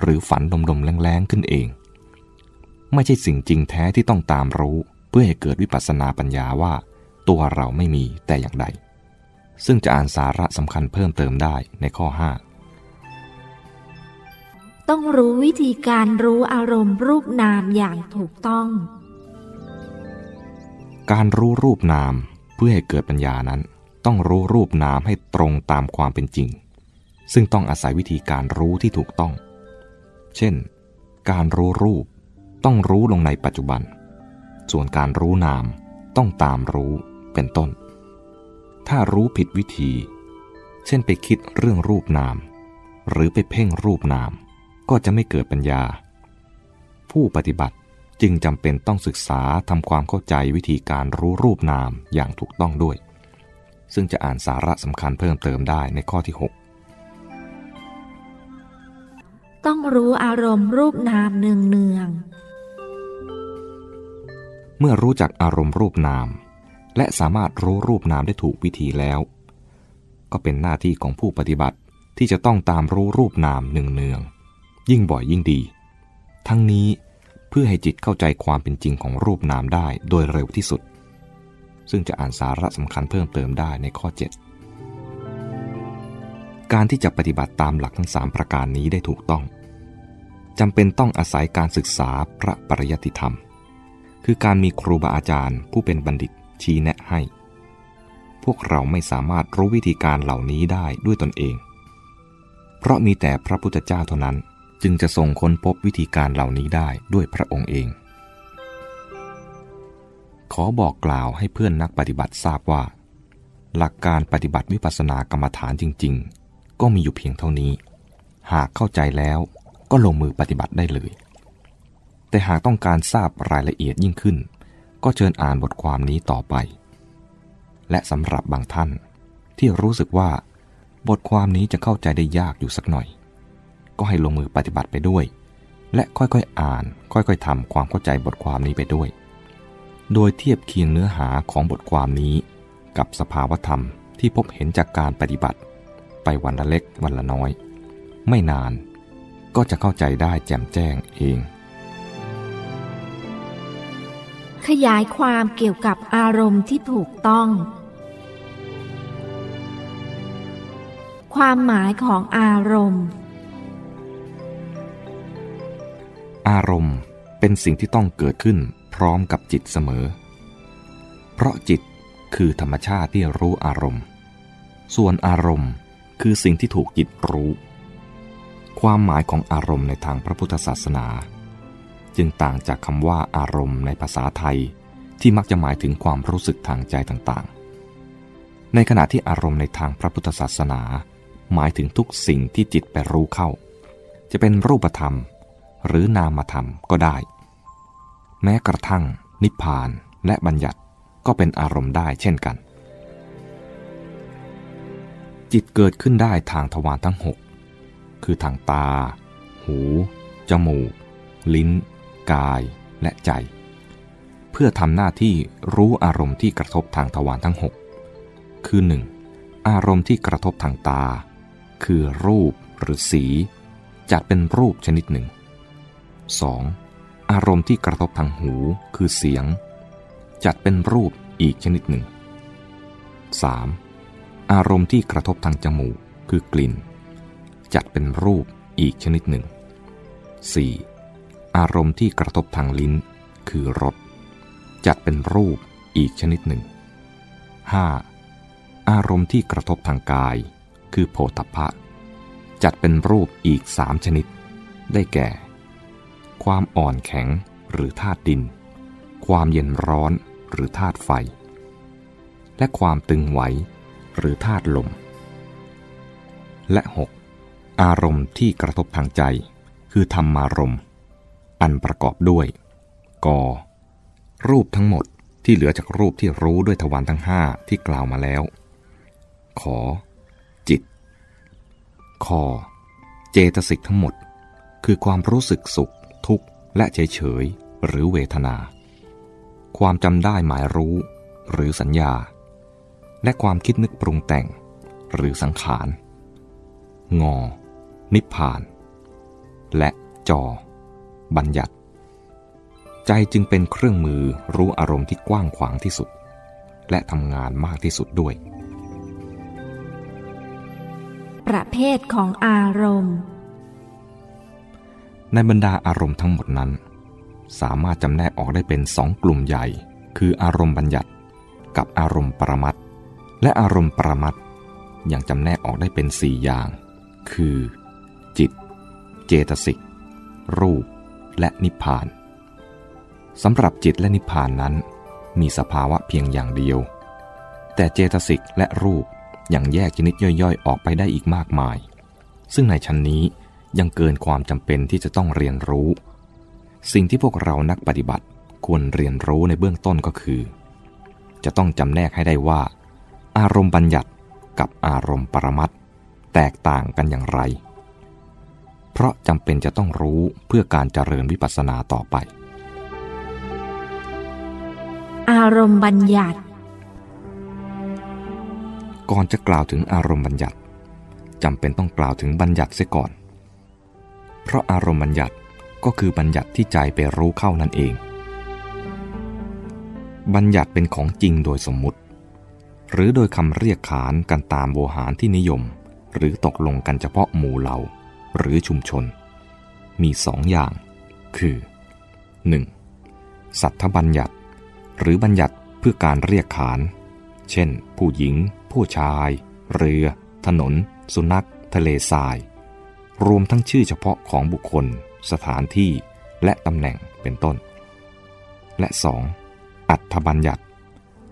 หรือฝันดมๆแรงๆขึ้นเอง ไม่ใช่สิ่งจริงแท้ที่ต้องตามรู้เพื่อให้เกิดวิปัสสนาปัญญาว่า ตัวเราไม่มีแต่อย่างใด ซึ่งจะอ่านสาระสำคัญเพิ่มเติมได้ในข้อ 5 ต้องรู้วิธีการรู้อารมณ์รูปนามอย่างถูกต้อง การรู้รูปนามเพื่อให้เกิดปัญญานั้น ต้องรู้รูปนามให้ตรงตามความเป็นจริง ซึ่งต้องอาศัยวิธีการรู้ที่ถูกต้อง เช่น การรู้รูปต้องรู้ลงในปัจจุบัน ส่วนการรู้นามต้องตามรู้ เป็นต้น ถ้ารู้ผิดวิธี เช่นไปคิดเรื่องรูปนาม หรือไปเพ่งรูปนาม ก็จะไม่เกิดปัญญา ผู้ปฏิบัติจึงจำเป็นต้องศึกษาทำความเข้าใจวิธีการรู้รูปนามอย่างถูกต้องด้วย ซึ่งจะอ่านสาระสำคัญเพิ่มเติมได้ในข้อที่ต้องรู้อารมณ์รูปนามเนืองเนือง6เมื่อรู้จักอารมณ์รูปนาม และสามารถรู้รูปนามได้ถูกวิธีแล้ว ก็เป็นหน้าที่ของผู้ปฏิบัติที่จะต้องตามรู้รูปนามเนืองๆยิ่งบ่อยยิ่งดี ทั้งนี้เพื่อให้จิตเข้าใจความเป็นจริงของรูปนามได้โดยเร็วที่สุด ซึ่งจะอ่านสาระสำคัญเพิ่มเติมได้ในข้อ 7 การที่จะปฏิบัติตามหลักทั้ง 3 ประการนี้ได้ถูกต้องจำเป็นต้องอาศัยการศึกษาพระปริยัติธรรม คือการมีครูบาอาจารย์ผู้เป็นบัณฑิต ชี้แนะให้ พวกเราไม่สามารถรู้วิธีการเหล่านี้ได้ด้วยตนเอง เพราะมีแต่พระพุทธเจ้าเท่านั้นจึงจะทรงค้นพบวิธีการเหล่านี้ได้ด้วยพระองค์เอง ขอบอกกล่าวให้เพื่อนนักปฏิบัติทราบว่า หลักการปฏิบัติวิปัสสนากรรมฐานจริง ๆ ก็มีอยู่เพียงเท่านี้ หากเข้าใจแล้วก็ลงมือปฏิบัติได้เลย แต่หากต้องการทราบรายละเอียดยิ่งขึ้น ก็เชิญอ่านบทความนี้ต่อไป และสำหรับบางท่านที่รู้สึกว่า บทความนี้จะเข้าใจได้ยากอยู่สักหน่อย ก็ให้ลงมือปฏิบัติไปด้วย และค่อยๆอ่าน ค่อยๆทำความเข้าใจบทความนี้ไปด้วย โดยเทียบเคียงเนื้อหาของบทความนี้ กับสภาวธรรมที่พบเห็นจากการปฏิบัติ ไปวันละเล็กวันละน้อย ไม่นานก็จะเข้าใจได้แจ่มแจ้งเอง ขยายความเกี่ยวกับอารมณ์ที่ถูกต้อง ความหมายของอารมณ์ อารมณ์เป็นสิ่งที่ต้องเกิดขึ้นพร้อมกับจิตเสมอ เพราะจิตคือธรรมชาติที่รู้อารมณ์ ส่วนอารมณ์คือสิ่งที่ถูกจิตรู้ ความหมายของอารมณ์ในทางพระพุทธศาสนา จึงต่างจากคำว่าอารมณ์ในภาษาไทย ที่มักจะหมายถึงความรู้สึกทางใจต่างๆ ในขณะที่อารมณ์ในทางพระพุทธศาสนา หมายถึงทุกสิ่งที่จิตไปรู้เข้า จะเป็นรูปธรรม หรือนามธรรมก็ได้ แม้กระทั่ง นิพพานและบัญญัติก็เป็นอารมณ์ได้เช่นกัน จิตเกิดขึ้นได้ทางทวารทั้งหกคือทางตา หู จมูก ลิ้น กายและใจ เพื่อทำหน้าที่รู้อารมณ์ที่กระทบทางทวารทั้งหกคือ 1. อารมณ์ที่กระทบทางตา คือรูปหรือสี จัดเป็นรูปชนิดหนึ่ง 2. อารมณ์ที่กระทบทางหู คือเสียง จัดเป็นรูปอีกชนิดหนึ่ง 3. อารมณ์ที่กระทบทางจมูก คือกลิ่น จัดเป็นรูปอีกชนิดหนึ่ง 4. อารมณ์ที่กระทบทางลิ้น คือรสจัดเป็นรูปอีกชนิดหนึ่ง 5. อารมณ์ที่กระทบทางกาย คือโผฏฐะจัดเป็นรูปอีกสามชนิด ได้แก่ ความอ่อนแข็งหรือธาตุดิน ความเย็นร้อนหรือธาตุไฟ และความตึงไหวหรือธาตุลม และ 6. อารมณ์ที่กระทบทางใจ คือธรรมารมณ์ อันประกอบด้วยกรูปทั้งหมดที่เหลือจากรูปที่รู้ด้วยทวารทั้งห้าที่กล่าวมาแล้ว ขอ จิต คอ เจตสิกทั้งหมด คือความรู้สึกสุข ทุกข์ และเฉยเฉยหรือเวทนา ความจำได้หมายรู้ หรือสัญญา และความคิดนึกปรุงแต่ง หรือสังขาร งอ นิพพาน และจอ บัญญัติ ใจจึงเป็นเครื่องมือรู้อารมณ์ที่กว้างขวางที่สุด และทำงานมากที่สุดด้วย ประเภทของอารมณ์ ในบรรดาอารมณ์ทั้งหมดนั้น สามารถจำแนกออกได้เป็นสองกลุ่มใหญ่ คืออารมณ์บัญญัติ กับอารมณ์ปรมัตและอารมณ์ปรมัตยังจำแนกออกได้เป็นสี่อย่าง คือ จิต เจตสิก รูป และนิพพานสำหรับจิตและนิพพานนั้น มีสภาวะเพียงอย่างเดียว แต่เจตสิกและรูปยังแยกชนิดย่อยๆ ออกไปได้อีกมากมาย ซึ่งในชั้นนี้ยังเกินความจำเป็นที่จะต้องเรียนรู้ สิ่งที่พวกเรานักปฏิบัติควรเรียนรู้ในเบื้องต้นก็คือ จะต้องจำแนกให้ได้ว่า อารมณ์บัญญัติกับอารมณ์ปรมัตแตกต่างกันอย่างไร เพราะจำเป็นจะต้องรู้เพื่อการเจริญวิปัสสนาต่อไป อารมณ์บัญญัติ ก่อนจะกล่าวถึงอารมณ์บัญญัติจำเป็นต้องกล่าวถึงบัญญัติเสียก่อน เพราะอารมณ์บัญญัติก็คือบัญญัติที่ใจไปรู้เข้านั่นเอง บัญญัติเป็นของจริงโดยสมมุติ หรือโดยคำเรียกขานกันตามโวหารที่นิยม หรือตกลงกันเฉพาะหมู่เหล่า หรือชุมชน มีสองอย่าง คือ 1. สัทธบัญญัติ หรือบัญญัติเพื่อการเรียกขาน เช่น ผู้หญิง ผู้ชาย เรือ ถนน สุนัข ทะเลทราย รวมทั้งชื่อเฉพาะของบุคคล สถานที่ และตำแหน่งเป็นต้น และ 2. อัตบัญญัติ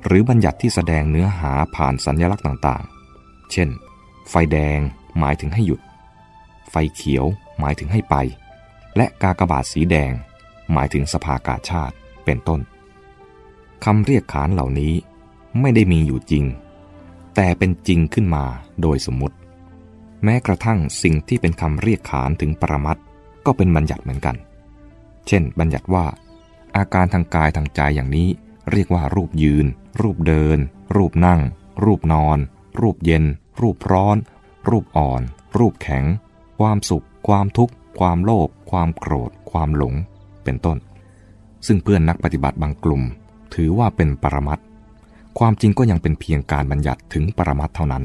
หรือบัญญัติที่แสดงเนื้อหาผ่านสัญลักษณ์ต่างๆ เช่น ไฟแดงหมายถึงให้หยุด ไฟเขียวหมายถึงให้ไป และกากบาทสีแดง หมายถึงสภากาชาติเป็นต้นคำเรียกขานเหล่านี้ไม่ได้มีอยู่จริง แต่เป็นจริงขึ้นมาโดยสมมุติ แม้กระทั่งสิ่งที่เป็นคำเรียกขานถึงปรมัตถ์ก็เป็นบัญญัติเหมือนกัน เช่น บัญญัติว่า อาการทางกายทางใจอย่างนี้ เรียกว่ารูปยืน รูปเดิน รูปนั่ง รูปนอน รูปเย็น รูปร้อน รูปอ่อน รูปแข็ง ความสุข ความทุกข์ ความโลภความโกรธ ความหลง เป็นต้น ซึ่งเพื่อนนักปฏิบัติบางกลุ่ม ถือว่าเป็นปรมัตถ์ความจริงก็ยังเป็นเพียงการบัญญัติถึงปรมัตถ์เท่านั้น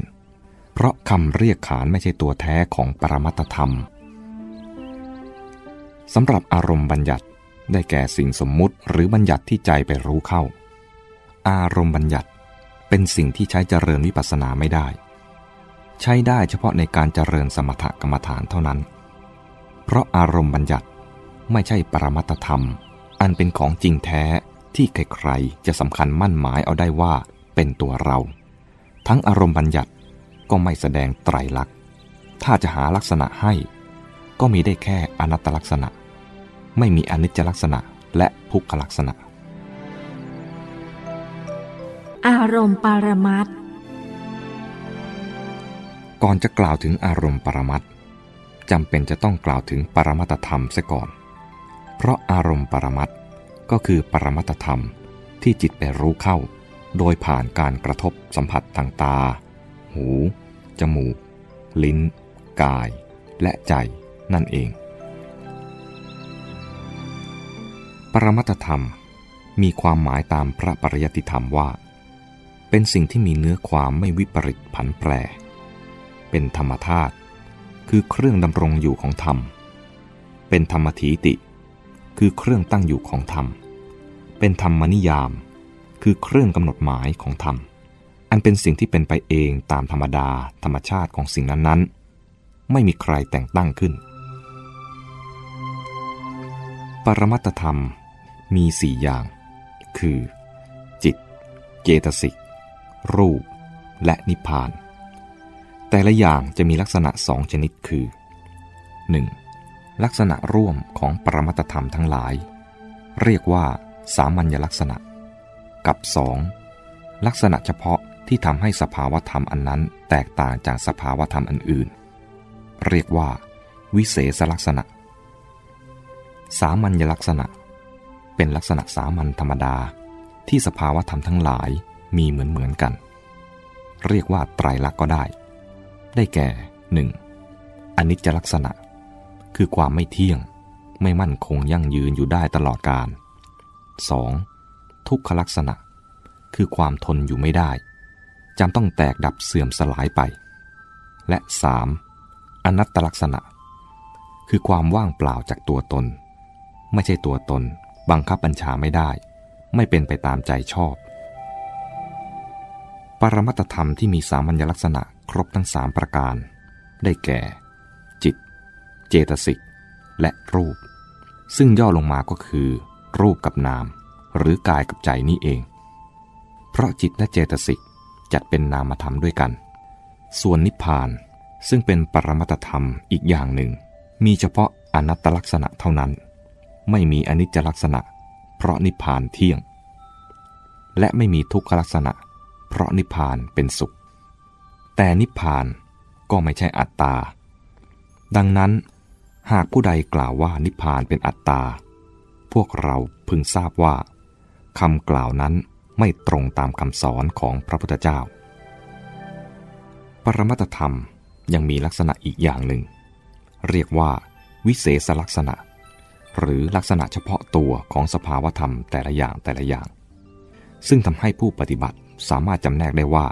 เพราะคำเรียกขานไม่ใช่ตัวแท้ของปรมัตธรรมสำหรับอารมณ์บัญญัติได้แก่สิ่งสมมุติหรือบัญญัติที่ใจไปรู้เข้า อารมณ์บัญญัติเป็นสิ่งที่ใช้เจริญวิปัสสนาไม่ได้ ใช้ได้เฉพาะในการเจริญสมถกรรมฐานเท่านั้น เพราะอารมณ์บัญญัติไม่ใช่ปรมัตธรรม อันเป็นของจริงแท้ที่ใครๆจะสำคัญมั่นหมายเอาได้ว่าเป็นตัวเรา ทั้งอารมณ์บัญญัติก็ไม่แสดงไตรลักษณ์ ถ้าจะหาลักษณะให้ ก็มีได้แค่อนัตตลักษณะ ไม่มีอนิจจลักษณะและทุกขลักษณะ อารมณ์ปรมัตถ์ ก่อนจะกล่าวถึงอารมณ์ปรมัตจำเป็นจะต้องกล่าวถึงปรมัตธรรมเสียก่อน เพราะอารมณ์ปรมัตก็คือปรมัตธรรมที่จิตไปรู้เข้า โดยผ่านการกระทบสัมผัสทางตา หู จมูก ลิ้น กาย และใจนั่นเอง ปรมัตธรรมมีความหมายตามพระปริยติธรรมว่า เป็นสิ่งที่มีเนื้อความไม่วิปริตผันแปร เป็นธรรมธาตุคือเครื่องดำรงอยู่ของธรรม เป็นธรรมถีติ คือเครื่องตั้งอยู่ของธรรม เป็นธรรมนิยาม คือเครื่องกำหนดหมายของธรรม อันเป็นสิ่งที่เป็นไปเองตามธรรมดาธรรมชาติของสิ่งนั้นๆ ไม่มีใครแต่งตั้งขึ้น ปรมัตธรรมมีสี่อย่าง คือ จิต เจตสิก รูป และนิพพาน แต่ละอย่างจะมีลักษณะสองชนิดคือ 1. ลักษณะร่วมของปรมัตธรรมทั้งหลาย เรียกว่า สามัญลักษณะ กับ 2. ลักษณะเฉพาะที่ทำให้สภาวธรรมอันนั้นแตกต่างจากสภาวธรรมอันอื่น เรียกว่า วิเศษลักษณะ สามัญลักษณะ เป็นลักษณะสามัญธรรมดา ที่สภาวธรรมทั้งหลายมีเหมือนเหมือนกัน เรียกว่าไตรลักษณ์ก็ได้ ได้แก่ 1. อนิจจลักษณะ คือความไม่เที่ยง ไม่มั่นคงยั่งยืนอยู่ได้ตลอดกาล 2. ทุกขลักษณะ คือความทนอยู่ไม่ได้จำต้องแตกดับเสื่อมสลายไป และ 3. อนัตตลักษณะ คือความว่างเปล่าจากตัวตน ไม่ใช่ตัวตน บังคับบัญชาไม่ได้ ไม่เป็นไปตามใจชอบ ปรมัตธรรมที่มีสามัญลักษณะ ครบทั้งสามประการ ได้แก่ จิต เจตสิก และรูป ซึ่งย่อลงมาก็คือ รูปกับนาม หรือกายกับใจนี่เอง เพราะจิตและเจตสิกจัดเป็นนามธรรมด้วยกัน ส่วนนิพพานซึ่งเป็นปรมัตธรรมอีกอย่างหนึ่ง มีเฉพาะอนัตตลักษณะเท่านั้น ไม่มีอนิจจลักษณะ เพราะนิพพานเที่ยง และไม่มีทุกขลักษณะ เพราะนิพพานเป็นสุข แต่นิพพานก็ไม่ใช่อัตตา ดังนั้นหากผู้ใดกล่าวว่านิพพานเป็นอัตตา พวกเราพึงทราบว่าคำกล่าวนั้นไม่ตรงตามคำสอนของพระพุทธเจ้า ปรมัตธรรมยังมีลักษณะอีกอย่างหนึ่ง เรียกว่า วิเศษลักษณะ หรือลักษณะเฉพาะตัวของสภาวธรรมแต่ละอย่างแต่ละอย่าง ซึ่งทำให้ผู้ปฏิบัติสามารถจำแนกได้ว่า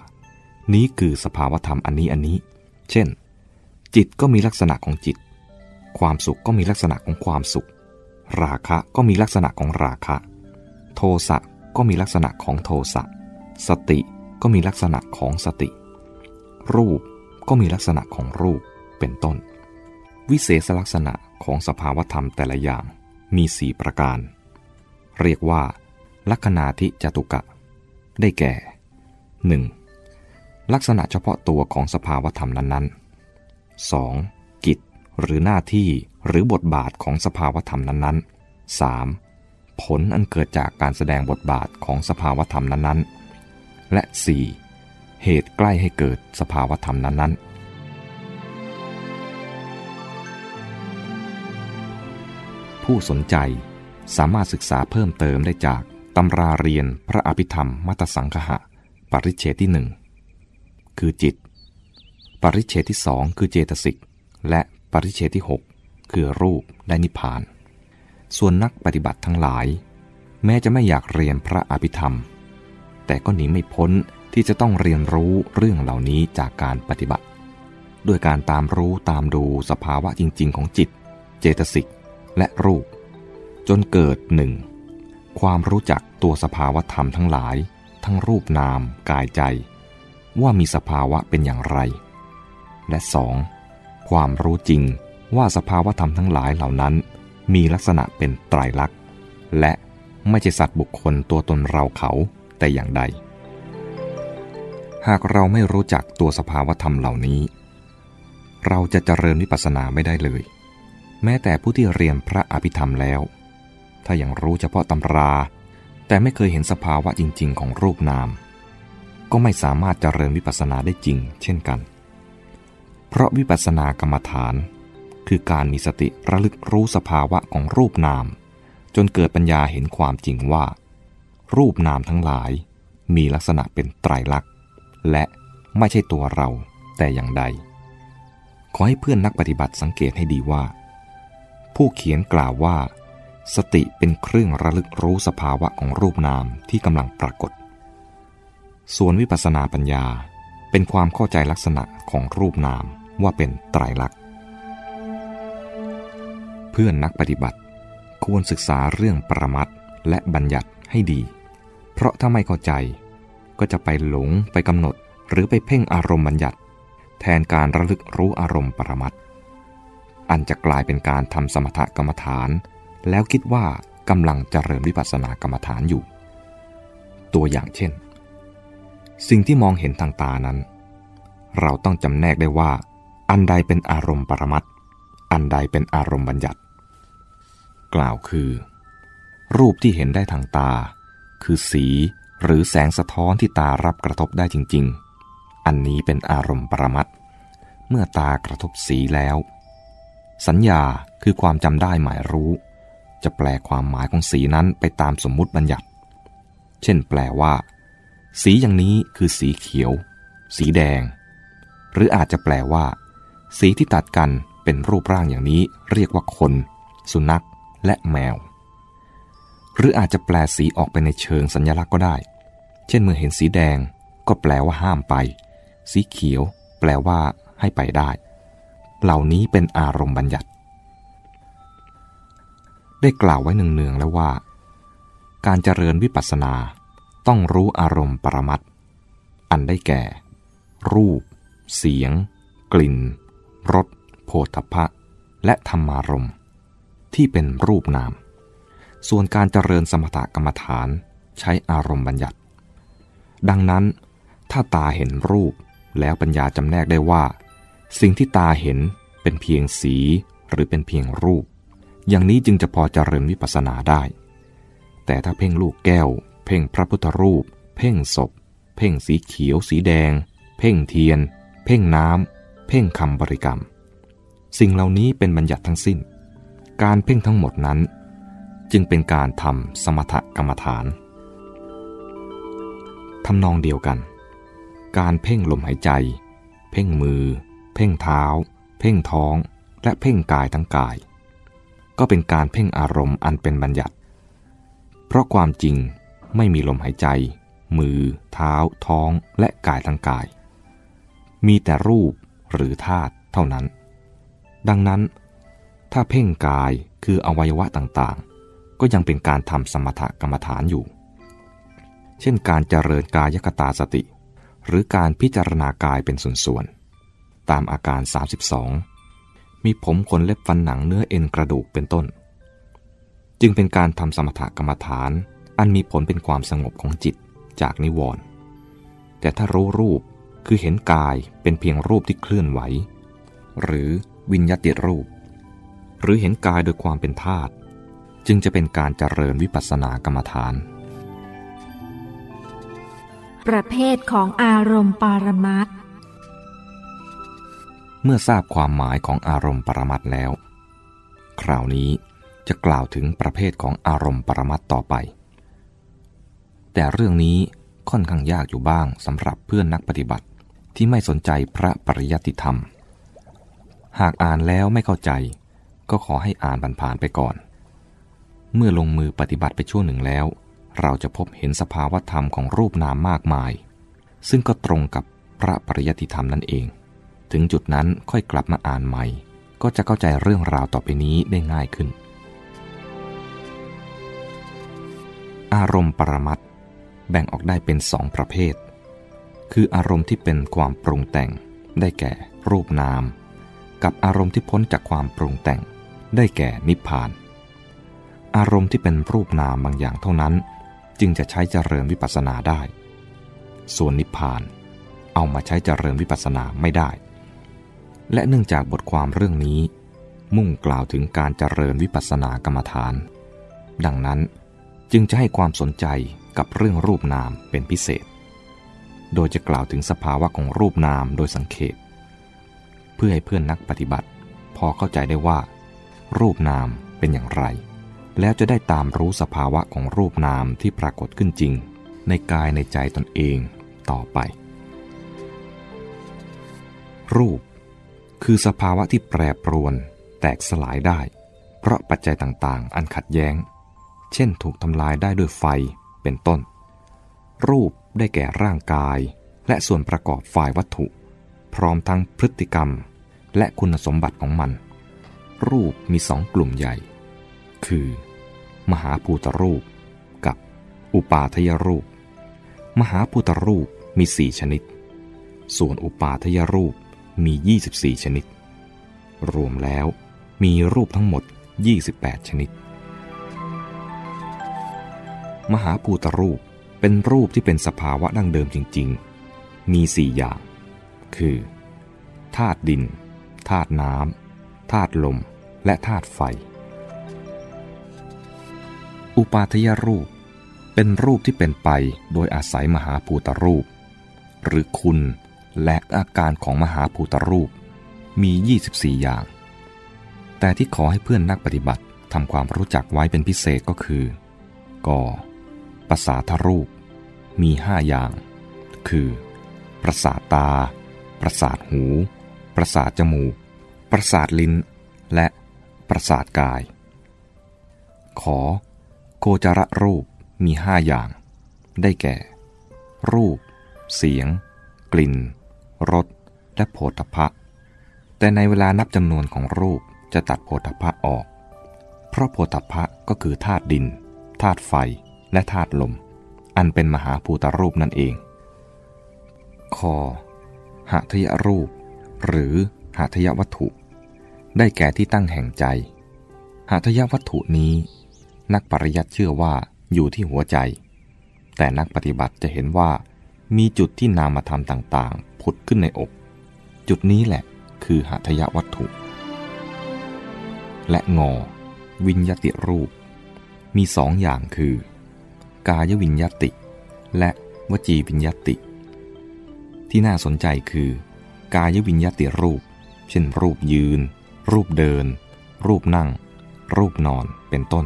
นี้คือสภาวธรรมอันนี้อันนี้ เช่น จิตก็มีลักษณะของจิต ความสุขก็มีลักษณะของความสุข ราคะก็มีลักษณะของราคะ โทสะก็มีลักษณะของโทสะ สติก็มีลักษณะของสติ รูปก็มีลักษณะของรูป เป็นต้น วิเศษลักษณะของสภาวธรรมแต่ละอย่างมีสี่ประการ เรียกว่า ลักษณะทิจตุกะ ได้แก่ 1. ลักษณะเฉพาะตัวของสภาวธรรมนั้นๆ 2. กิจหรือหน้าที่หรือบทบาทของสภาวธรรมนั้นๆ 3. ผลอันเกิดจากการแสดงบทบาทของสภาวธรรมนั้นๆ และ 4. เหตุใกล้ให้เกิดสภาวธรรมนั้นๆผู้สนใจสามารถศึกษาเพิ่มเติมได้จากตำราเรียนพระอภิธรรมมัตสังคหะ ปริเชตที่หนึ่ง คือจิต ปริเชตที่สองคือเจตสิก และปริเชตที่ 6 คือรูปและนิพพาน ส่วนนักปฏิบัติทั้งหลาย แม้จะไม่อยากเรียนพระอภิธรรม แต่ก็หนีไม่พ้นที่จะต้องเรียนรู้เรื่องเหล่านี้จากการปฏิบัติ ด้วยการตามรู้ตามดูสภาวะจริง ๆ ของจิต เจตสิก และรูป จนเกิดหนึ่งความรู้จักตัวสภาวะธรรมทั้งหลาย ทั้งรูปนาม กายใจ ว่ามีสภาวะเป็นอย่างไร และสองความรู้จริงว่าสภาวะธรรมทั้งหลายเหล่านั้น มีลักษณะเป็นไตรลักษณ์ และไม่ใช่สัตว์บุคคลตัวตนเราเขาแต่อย่างใด หากเราไม่รู้จักตัวสภาวธรรมเหล่านี้ เราจะเจริญวิปัสสนาไม่ได้เลย แม้แต่ผู้ที่เรียนพระอภิธรรมแล้ว ถ้ายัางรู้เฉพาะตำรา แต่ไม่เคยเห็นสภาวะจริง ๆ ของรูปนาม ก็ไม่สามารถเจริญวิปัสสนาได้จริง เช่นกัน เพราะวิปัสสนากรรมฐาน คือการมีสติระลึกรู้สภาวะของรูปนาม จนเกิดปัญญาเห็นความจริงว่า รูปนามทั้งหลาย มีลักษณะเป็นไตรลักษณ์และไม่ใช่ตัวเราแต่อย่างใด ขอให้เพื่อนนักปฏิบัติสังเกตให้ดีว่า ผู้เขียนกล่าวว่า สติเป็นเครื่องระลึกรู้สภาวะของรูปนามที่กำลังปรากฏ ส่วนวิปัสนาปัญญาเป็นความเข้าใจลักษณะของรูปนามว่าเป็นไตรลักษณ์ เพื่อนนักปฏิบัติ ควรศึกษาเรื่องปรมัตและบัญญัติให้ดี เพราะถ้าไม่เข้าใจก็จะไปหลงไปกำหนดหรือไปเพ่งอารมณ์บัญญัติ แทนการระลึกรู้อารมณ์ปรมัตอันจะกลายเป็นการทำสมถกรรมฐาน แล้วคิดว่ากำลังเจริญวิปัสสนากรรมฐานอยู่ ตัวอย่างเช่น สิ่งที่มองเห็นทางตานั้น เราต้องจำแนกได้ว่า อันใดเป็นอารมณ์ปรมัตอันใดเป็นอารมณ์บัญญัติ กล่าวคือ รูปที่เห็นได้ทางตา คือสีหรือแสงสะท้อนที่ตารับกระทบได้จริง ๆ อันนี้เป็นอารมณ์ปรมัตเมื่อตากระทบสีแล้ว สัญญาคือความจำได้หมายรู้ จะแปลความหมายของสีนั้นไปตามสมมุติบัญญัติ เช่น แปลว่า สีอย่างนี้คือสีเขียว สีแดง หรืออาจจะแปลว่า สีที่ตัดกันเป็นรูปร่างอย่างนี้เรียกว่าคน สุนัขและแมว หรืออาจจะแปลสีออกไปในเชิงสัญลักษณ์ก็ได้ เช่นเมื่อเห็นสีแดงก็แปลว่าห้ามไป สีเขียว แปลว่า ให้ไปได้ เหล่านี้เป็นอารมณ์บัญญัติ ได้กล่าวไว้เนืองๆแล้วว่า การเจริญวิปัสสนา ต้องรู้อารมณ์ปรมัตอันได้แก่ รูป เสียง กลิ่นรสโผฏฐะและธรรมารมณ์ ที่เป็นรูปนาม ส่วนการเจริญสมถกรรมฐานใช้อารมณ์บัญญัติ ดังนั้น ถ้าตาเห็นรูปแล้วปัญญาจำแนกได้ว่า สิ่งที่ตาเห็นเป็นเพียงสีหรือเป็นเพียงรูป อย่างนี้จึงจะพอเจริญวิปัสสนาได้ แต่ถ้าเพ่งลูกแก้ว เพ่งพระพุทธรูป เพ่งศพ เพ่งสีเขียว สีแดง เพ่งเทียน เพ่งน้ำ เพ่งคำบริกรรม สิ่งเหล่านี้เป็นบัญญัติทั้งสิ้น การเพ่งทั้งหมดนั้น จึงเป็นการทำสมถกรรมฐานทำนองเดียวกัน การเพ่งลมหายใจ เพ่งมือ เพ่งเท้า เพ่งท้อง และเพ่งกายทั้งกาย ก็เป็นการเพ่งอารมณ์อันเป็นบัญญัติ เพราะความจริง ไม่มีลมหายใจ มือ เท้า ท้อง และกายทั้งกาย มีแต่รูปหรือธาตุเท่านั้น ดังนั้น ถ้าเพ่งกายคืออวัยวะต่างๆ ก็ยังเป็นการทำสมถกรรมฐานอยู่ เช่นการเจริญกายกตาสติ หรือการพิจารณากายเป็นส่วนๆ ตามอาการ 32 มีผมขนเล็บฟันหนังเนื้อเอ็นกระดูกเป็นต้น จึงเป็นการทำสมถกรรมฐาน อันมีผลเป็นความสงบของจิตจากนิวรณ์แต่ถ้ารู้รูปคือเห็นกายเป็นเพียงรูปที่เคลื่อนไหว หรือวิญญาติรูป หรือเห็นกายโดยความเป็นธาตุจึงจะเป็นการเจริญวิปัสสนากรรมฐาน ประเภทของอารมณ์ปารมัตถ์เมื่อทราบความหมายของอารมณ์ปรมัตถ์แล้ว คราวนี้จะกล่าวถึงประเภทของอารมณ์ปรมัตถ์ต่อไป แต่เรื่องนี้ค่อนข้างยากอยู่บ้างสำหรับเพื่อนนักปฏิบัติที่ไม่สนใจพระปริยัติธรรม หากอ่านแล้วไม่เข้าใจ ก็ขอให้อ่านผ่านๆไปก่อน เมื่อลงมือปฏิบัติไปช่วงหนึ่งแล้ว เราจะพบเห็นสภาวธรรมของรูปนามมากมาย ซึ่งก็ตรงกับพระปริยัติธรรมนั่นเอง ถึงจุดนั้นค่อยกลับมาอ่านใหม่ ก็จะเข้าใจเรื่องราวต่อไปนี้ได้ง่ายขึ้น อารมณ์ปรมัตถ์ แบ่งออกได้เป็นสองประเภท คืออารมณ์ที่เป็นความปรุงแต่ง ได้แก่รูปนาม กับอารมณ์ที่พ้นจากความปรุงแต่ง ได้แก่นิพพาน อารมณ์ที่เป็นรูปนามบางอย่างเท่านั้น จึงจะใช้เจริญวิปัสสนาได้ ส่วนนิพพาน เอามาใช้เจริญวิปัสสนาไม่ได้ และเนื่องจากบทความเรื่องนี้ มุ่งกล่าวถึงการเจริญวิปัสสนากรรมฐาน ดังนั้นจึงจะให้ความสนใจ กับเรื่องรูปนามเป็นพิเศษ โดยจะกล่าวถึงสภาวะของรูปนามโดยสังเขปเพื่อให้เพื่อนนักปฏิบัติ พอเข้าใจได้ว่า รูปนามเป็นอย่างไร แล้วจะได้ตามรู้สภาวะของรูปนามที่ปรากฏขึ้นจริง ในกายในใจตนเองต่อไป รูป คือสภาวะที่แปรปรวน แตกสลายได้ เพราะปัจจัยต่างๆ อันขัดแย้ง เช่นถูกทำลายได้ด้วยไฟ เป็นต้น รูปได้แก่ร่างกาย และส่วนประกอบฝ่ายวัตถุ พร้อมทั้งพฤติกรรม และคุณสมบัติของมัน รูปมีสองกลุ่มใหญ่ คือ มหาภูตรูป กับอุปาทยรูป มหาภูตรูปมีสี่ชนิด ส่วนอุปาทยรูปมี 24 ชนิด รวมแล้วมีรูปทั้งหมด 28 ชนิด มหาภูตรูปเป็นรูปที่เป็นสภาวะดั้งเดิมจริง ๆ มีสี่อย่าง คือธาตุดินธาตุน้ำธาตุลม และธาตุไฟ อุปาทยรูป เป็นรูปที่เป็นไปโดยอาศัยมหาภูตรูป หรือคุณและอาการของมหาภูตรูป มี 24 อย่าง แต่ที่ขอให้เพื่อนนักปฏิบัติทำความรู้จักไว้เป็นพิเศษก็คือก่อ ประสาทรูป มีห้าอย่าง คือ ประสาทตา ประสาทหู ประสาทจมูก ประสาทลิ้น และประสาทกาย ขอ โคจรรูปมีห้าอย่าง ได้แก่ รูป เสียง กลิ่น รส และโผฏฐะแต่ในเวลานับจำนวนของรูปจะตัดโผฏฐะออก เพราะโผฏฐะก็คือธาตุดิน ธาตุไฟ และธาตุลม อันเป็นมหาภูตรูปนั่นเอง คอหทยรูป หรือหทยวัตถุ ได้แก่ที่ตั้งแห่งใจหทยวัตถุนี้ นักปริยัติเชื่อว่าอยู่ที่หัวใจ แต่นักปฏิบัติจะเห็นว่ามีจุดที่นามธรรมต่างๆ ผุดขึ้นในอก จุดนี้แหละคือหัตยวัตถุ และงอ วิญญติรูป มีสองอย่างคือ กายวิญญติ และวจีวิญญติ ที่น่าสนใจคือ กายวิญญติรูป เช่น รูปยืน รูปเดิน รูปนั่ง รูปนอนเป็นต้น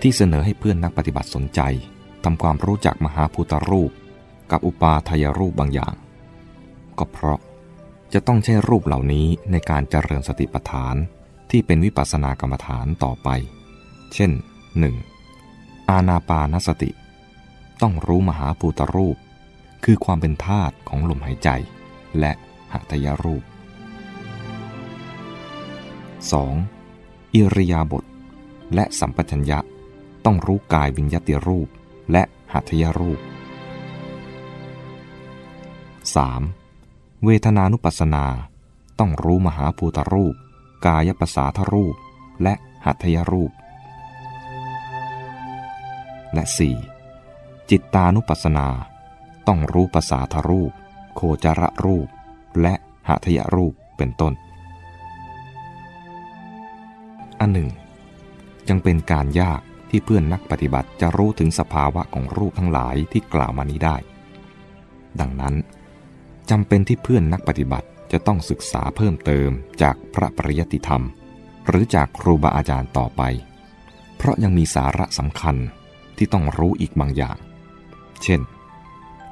ที่เสนอให้เพื่อนนักปฏิบัติสนใจทำความรู้จักมหาภูตรูป กับอุปาทายรูปบางอย่าง ก็เพราะจะต้องใช้รูปเหล่านี้ในการเจริญสติปัฏฐานที่เป็นวิปัสสนากรรมฐานต่อไป เช่น 1. อาณาปานสติ ต้องรู้มหาภูตรูป คือความเป็นธาตุของลมหายใจ และหัตยรูป 2. อิริยาบถและสัมปชัญญะ ต้องรู้กายวิญญาติรูป และหัตยรูป 3. เวทนานุปัสสนา ต้องรู้มหาภูตรูป กายภาษาทรูป และหัตถยรูป และ 4. จิตตานุปัสสนา ต้องรู้ภาษาทรูป โคจรรูป และหัตยรูปเป็นต้น อันหนึ่งจึงเป็นการยากที่เพื่อนนักปฏิบัติจะรู้ถึงสภาวะของรูปทั้งหลายที่กล่าวมานี้ได้ ดังนั้นจำเป็นที่เพื่อนนักปฏิบัติจะต้องศึกษาเพิ่มเติมจากพระปริยติธรรม หรือจากครูบาอาจารย์ต่อไป เพราะยังมีสาระสำคัญ ที่ต้องรู้อีกบางอย่าง เช่น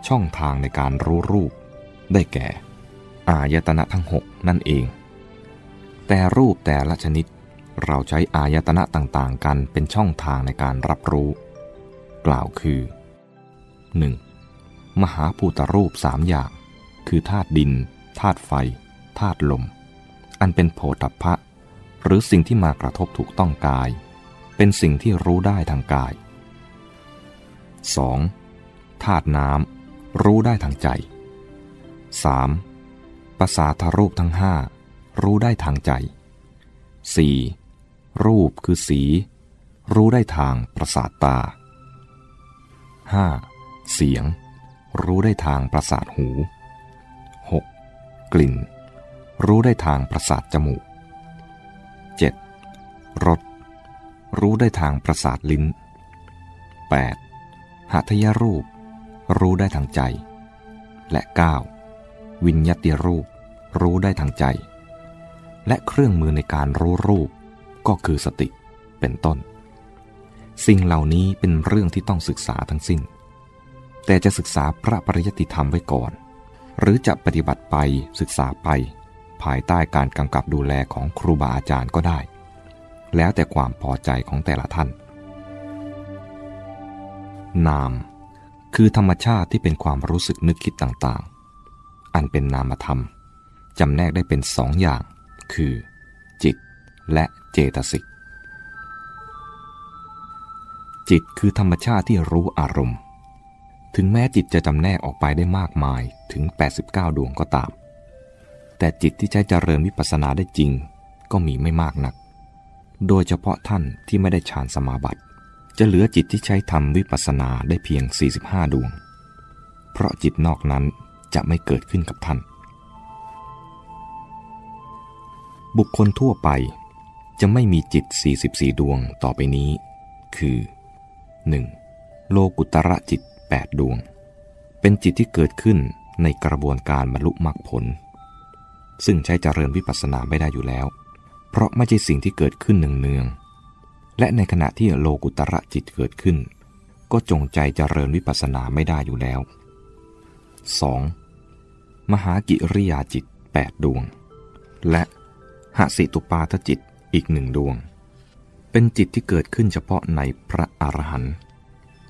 ช่องทางในการรู้รูป ได้แก่ อายตนะทั้งหกนั่นเอง แต่รูปแต่ละชนิด เราใช้อายตนะต่างๆ กันเป็นช่องทางในการรับรู้ กล่าวคือ 1. มหาภูตรูปสามอย่าง คือธาตุดินธาตุไฟธาตุลม อันเป็นโผฏฐะหรือสิ่งที่มากระทบถูกต้องกาย เป็นสิ่งที่รู้ได้ทางกาย 2. ธาตุน้ำรู้ได้ทางใจ 3. ประสาทรูปทั้งห้ารู้ได้ทางใจ 4. รูปคือสี รู้ได้ทางประสาทตา 5. เสียง รู้ได้ทางประสาทหู 6. กลิ่น รู้ได้ทางประสาทจมูก 7. รสรู้ได้ทางประสาทลิ้น 8. หัตยรูป รู้ได้ทางใจ และ 9. วิญญาติรูป รู้ได้ทางใจ และเครื่องมือในการรู้รูปก็คือสติเป็นต้น สิ่งเหล่านี้เป็นเรื่องที่ต้องศึกษาทั้งสิ้น แต่จะศึกษาพระปริยติธรรมไว้ก่อน หรือจะปฏิบัติไปศึกษาไป ภายใต้การกำกับดูแลของครูบาอาจารย์ก็ได้ แล้วแต่ความพอใจของแต่ละท่าน นาม คือธรรมชาติที่เป็นความรู้สึกนึกคิดต่างๆ อันเป็นนามธรรมจำแนกได้เป็นสองอย่าง คือ จิตและเจตสิก จิตคือธรรมชาติที่รู้อารมณ์ ถึงแม้จิตจะจำแนกออกไปได้มากมายถึง 89 ดวงก็ตาม แต่จิตที่ใช้เจริญวิปัสสนาได้จริง ก็มีไม่มากนัก โดยเฉพาะท่านที่ไม่ได้ฌานสมาบัติ จะเหลือจิตที่ใช้ทำวิปัสสนาได้เพียง 45 ดวง เพราะจิตนอกนั้นจะไม่เกิดขึ้นกับท่าน บุคคลทั่วไปจะไม่มีจิต 44 ดวงต่อไปนี้ คือ 1. โลกุตระจิต 8 ดวง เป็นจิตที่เกิดขึ้นในกระบวนการบรรลุมรรคผล ซึ่งใช้เจริญวิปัสสนาไม่ได้อยู่แล้ว เพราะไม่ใช่สิ่งที่เกิดขึ้นเนือง และในขณะที่โลกุตระจิตเกิดขึ้น ก็จงใจเจริญวิปัสสนาไม่ได้อยู่แล้ว 2. มหากิริยาจิต 8 ดวง และหสิตุปาทจิตอีกหนึ่งดวง เป็นจิตที่เกิดขึ้นเฉพาะในพระอรหันต์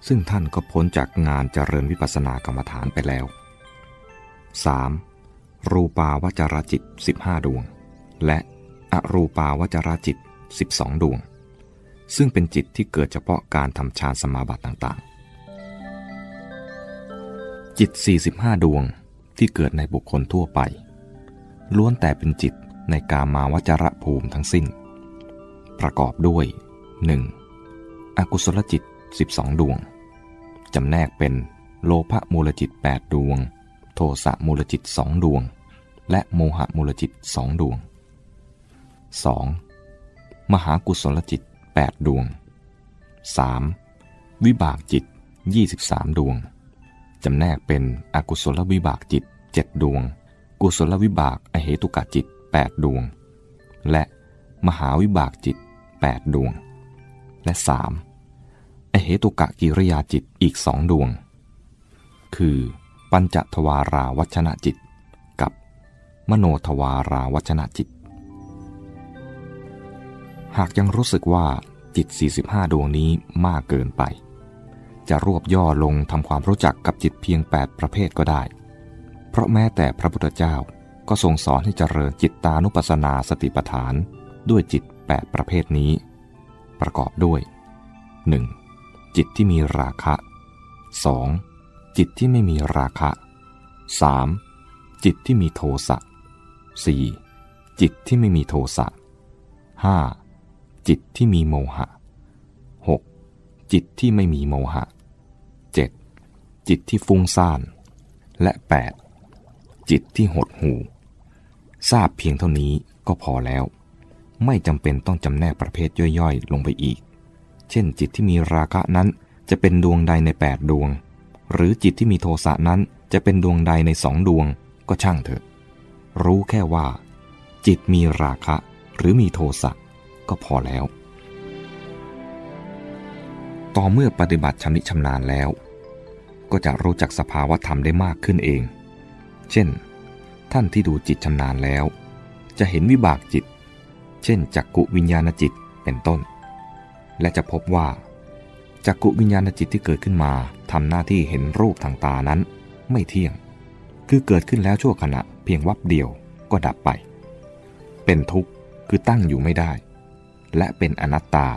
ซึ่งท่านก็พ้นจากงานเจริญวิปัสสนากรรมฐานไปแล้ว 3. รูปาวจรจิต 15 ดวง และอรูปาวจรจิต 12 ดวง ซึ่งเป็นจิตที่เกิดเฉพาะการทำฌานสมาบัติต่างๆ จิต 45 ดวงที่เกิดในบุคคลทั่วไป ล้วนแต่เป็นจิตในกามาวจรภูมิทั้งสิ้น ประกอบด้วย 1. อกุศลจิต 12 ดวง จำแนกเป็นโลภะมูลจิต 8 ดวง โทสะมูลจิต2ดวง และโมหะมูลจิต2ดวง 2. มหากุศลจิต 8 ดวง 3. วิบากจิต 23 ดวง จำแนกเป็นอกุศลวิบากจิต 7 ดวง กุศลวิบากอเหตุกะจิต 8 ดวง และมหาวิบากจิต 8 ดวง และ 3. อเหตุกะกิริยาจิตอีกสองดวง คือ ปัญจทวาราวัชนะจิต กับมโนทวาราวัชนะจิต หากยังรู้สึกว่าจิต 45 ดวงนี้มากเกินไป จะรวบย่อลงทำความรู้จักกับจิตเพียง 8 ประเภทก็ได้ เพราะแม้แต่พระพุทธเจ้าก็ทรงสอนให้เจริญจิตตานุปัสสนาสติปัฏฐาน ด้วยจิต 8 ประเภทนี้ ประกอบด้วย 1. จิตที่มีราคะ 2. จิตที่ไม่มีราคะ 3. จิตที่มีโทสะ 4. จิตที่ไม่มีโทสะ 5. จิตที่มีโมหะ 6. จิตที่ไม่มีโมหะ 7. จิตที่ฟุ้งซ่าน และ 8. จิตที่หดหู่ ทราบเพียงเท่านี้ก็พอแล้ว ไม่จำเป็นต้องจำแนกประเภทย่อยๆ ลงไปอีก เช่น จิตที่มีราคะนั้นจะเป็นดวงใดใน 8 ดวง หรือจิตที่มีโทสะนั้นจะเป็นดวงใดในสองดวงก็ช่างเถอะ รู้แค่ว่า จิตมีราคะหรือมีโทสะ ก็พอแล้ว ต่อเมื่อปฏิบัติชำนิชำนาญแล้ว ก็จะรู้จักสภาวะธรรมได้มากขึ้นเอง เช่น ท่านที่ดูจิตชำนาญแล้ว จะเห็นวิบากจิต เช่นจักกุวิญญาณจิตเป็นต้น และจะพบว่าจักกุวิญญาณจิตที่เกิดขึ้นมาทำหน้าที่เห็นรูปทางตานั้นไม่เที่ยง คือเกิดขึ้นแล้วชั่วขณะเพียงวับเดียวก็ดับไป เป็นทุกข์คือตั้งอยู่ไม่ได้ และเป็นอนัตตา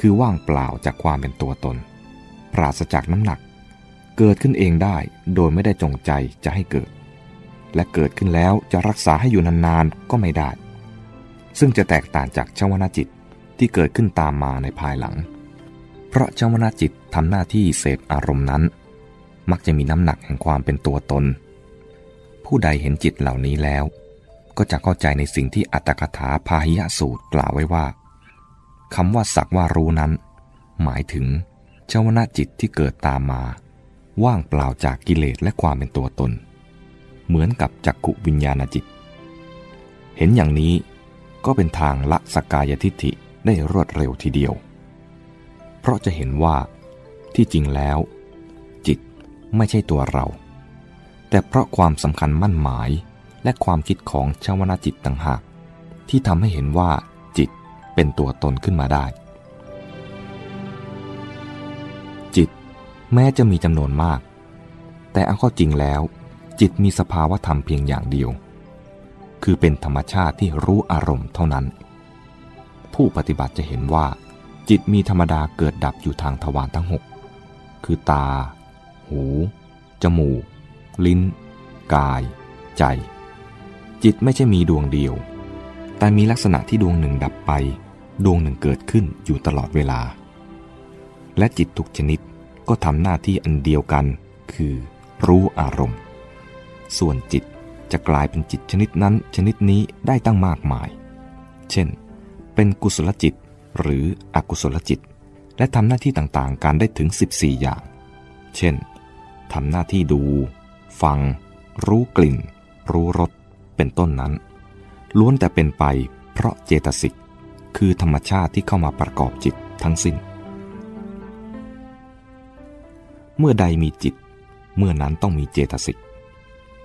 คือว่างเปล่าจากความเป็นตัวตน ปราศจากน้ำหนัก เกิดขึ้นเองได้โดยไม่ได้จงใจจะให้เกิด และเกิดขึ้นแล้วจะรักษาให้อยู่นานๆก็ไม่ได้ ซึ่งจะแตกต่างจากชวนาจิตที่เกิดขึ้นตามมาในภายหลัง เพราะชวนาจิตทำหน้าที่เสพอารมณ์นั้น มักจะมีน้ำหนักแห่งความเป็นตัวตน ผู้ใดเห็นจิตเหล่านี้แล้วก็จะเข้าใจในสิ่งที่อัตถกถาพาหิยสูตรกล่าวไว้ว่า คำว่าสักว่ารู้นั้น หมายถึงชวนาจิตที่เกิดตามมา ว่างเปล่าจากกิเลสและความเป็นตัวตน เหมือนกับจักขุวิญญาณจิต เห็นอย่างนี้ก็เป็นทางละสกกายทิฏฐิได้รวดเร็วทีเดียว เพราะจะเห็นว่าที่จริงแล้ว จิตไม่ใช่ตัวเรา แต่เพราะความสำคัญมั่นหมายและความคิดของชาวนาจิตต่างหาก ที่ทำให้เห็นว่า เป็นตัวตนขึ้นมาได้ จิตแม้จะมีจำนวนมาก แต่เอาข้อจริงแล้ว จิตมีสภาวะธรรมเพียงอย่างเดียว คือเป็นธรรมชาติที่รู้อารมณ์เท่านั้น ผู้ปฏิบัติจะเห็นว่า จิตมีธรรมดาเกิดดับอยู่ทางทวารทั้งหกคือตา หู จมูก ลิ้น กาย ใจ จิตไม่ใช่มีดวงเดียว แต่มีลักษณะที่ดวงหนึ่งดับไป ดวงหนึ่งเกิดขึ้นอยู่ตลอดเวลา และจิตทุกชนิดก็ทำหน้าที่อันเดียวกัน คือรู้อารมณ์ ส่วนจิตจะกลายเป็นจิตชนิดนั้นชนิดนี้ได้ตั้งมากมาย เช่น เป็นกุศลจิตหรืออกุศลจิต และทำหน้าที่ต่างๆกันได้ถึง 14 อย่าง เช่นทำหน้าที่ดู ฟัง รู้กลิ่น รู้รส เป็นต้นนั้น ล้วนแต่เป็นไปเพราะเจตสิก คือธรรมชาติที่เข้ามาประกอบจิตทั้งสิ้น เมื่อใดมีจิต เมื่อนั้นต้องมีเจตสิก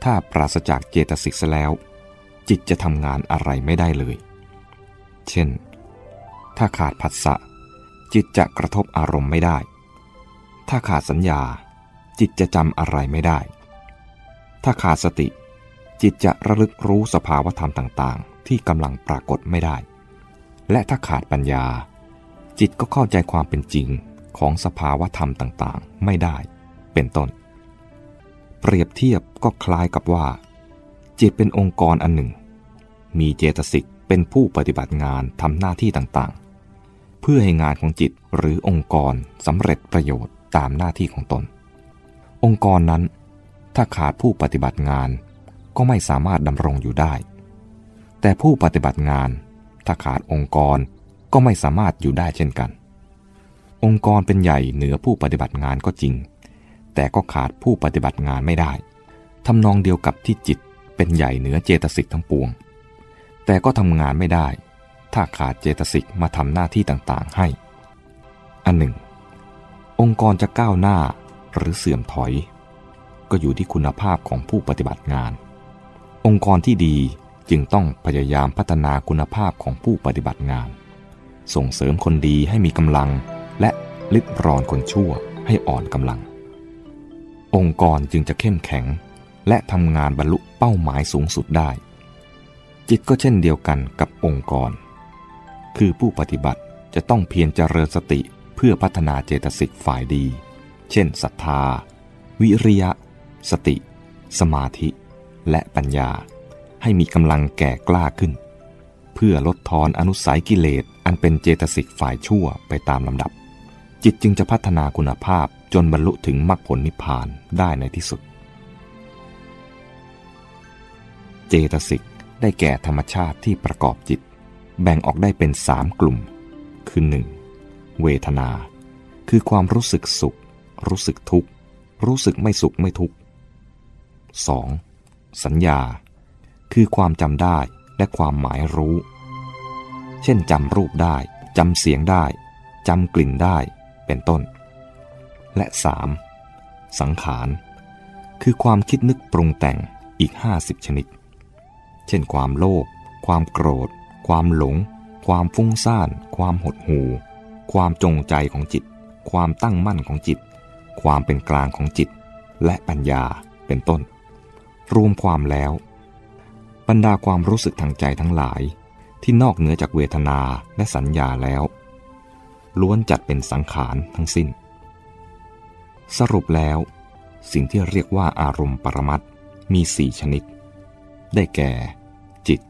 ถ้าปราศจากเจตสิกซะแล้ว จิตจะทำงานอะไรไม่ได้เลย เช่น ถ้าขาดผัสสะจิตจะกระทบอารมณ์ไม่ได้ ถ้าขาดสัญญา จิตจะจำอะไรไม่ได้ ถ้าขาดสติ จิตจะระลึกรู้สภาวธรรมต่างๆ ที่กำลังปรากฏไม่ได้ และถ้าขาดปัญญา จิตก็เข้าใจความเป็นจริงของสภาวธรรมต่างๆ ไม่ได้ เป็นต้น เปรียบเทียบก็คล้ายกับว่า จิตเป็นองค์กรอันหนึ่ง มีเจตสิกเป็นผู้ปฏิบัติงานทำหน้าที่ต่างๆ เพื่อให้งานของจิตหรือองค์กรสำเร็จประโยชน์ตามหน้าที่ของตน องค์กรนั้น ถ้าขาดผู้ปฏิบัติงาน ก็ไม่สามารถดำรงอยู่ได้ แต่ผู้ปฏิบัติงานถ้าขาดองค์กรก็ไม่สามารถอยู่ได้เช่นกัน องค์กรเป็นใหญ่เหนือผู้ปฏิบัติงานก็จริง แต่ก็ขาดผู้ปฏิบัติงานไม่ได้ทำนองเดียวกับที่จิตเป็นใหญ่เหนือเจตสิกทั้งปวง แต่ก็ทำงานไม่ได้ ถ้าขาดเจตสิกมาทำหน้าที่ต่างๆให้ อันหนึ่ง องค์กรจะก้าวหน้าหรือเสื่อมถอย ก็อยู่ที่คุณภาพของผู้ปฏิบัติงาน องค์กรที่ดีจึงต้องพยายามพัฒนาคุณภาพของผู้ปฏิบัติงาน ส่งเสริมคนดีให้มีกำลัง และลิดรอนคนชั่วให้อ่อนกำลัง องค์กรจึงจะเข้มแข็ง และทำงานบรรลุเป้าหมายสูงสุดได้ จิตก็เช่นเดียวกันกับองค์กร คือผู้ปฏิบัติจะต้องเพียรเจริญสติเพื่อพัฒนาเจตสิกฝ่ายดี เช่นศรัทธา วิริยะ สติ สมาธิ และปัญญาให้มีกำลังแก่กล้าขึ้น เพื่อลดทอนอนุสัยกิเลสอันเป็นเจตสิกฝ่ายชั่วไปตามลำดับ จิตจึงจะพัฒนาคุณภาพจนบรรลุถึงมรรคผลนิพพานได้ในที่สุด เจตสิกได้แก่ธรรมชาติที่ประกอบจิต แบ่งออกได้เป็นสามกลุ่ม คือ 1. เวทนา คือความรู้สึกสุข รู้สึกทุกข์ รู้สึกไม่สุขไม่ทุกข์ 2. สัญญา คือความจำได้และความหมายรู้ เช่นจำรูปได้จำเสียงได้จำกลิ่นได้เป็นต้น และ 3. สังขาร คือความคิดนึกปรุงแต่งอีก 50 ชนิด เช่น ความโลภความโกรธ ความหลง ความฟุ้งซ่าน ความหดหู่ ความจงใจของจิต ความตั้งมั่นของจิต ความเป็นกลางของจิต และปัญญาเป็นต้น รวมความแล้ว บรรดาความรู้สึกทางใจทั้งหลายที่นอกเหนือจากเวทนาและสัญญาแล้ว ล้วนจัดเป็นสังขารทั้งสิ้น สรุปแล้ว สิ่งที่เรียกว่าอารมณ์ปรมัตมีสี่ชนิด ได้แก่ จิต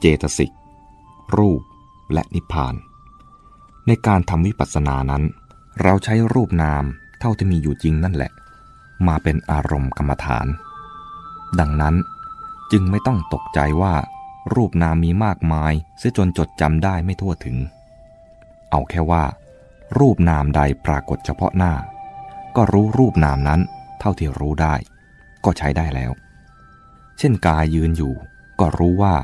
เจตสิก รูป และนิพพาน ในการทำวิปัสสนานั้น เราใช้รูปนามเท่าที่มีอยู่จริงนั่นแหละ มาเป็นอารมณ์กรรมฐาน ดังนั้นจึงไม่ต้องตกใจว่ารูปนามมีมากมายเสียจนจดจำได้ไม่ทั่วถึง เอาแค่ว่า รูปนามใดปรากฏเฉพาะหน้า ก็รู้รูปนามนั้นเท่าที่รู้ได้ ก็ใช้ได้แล้ว เช่นกายยืนอยู่ ก็รู้ว่า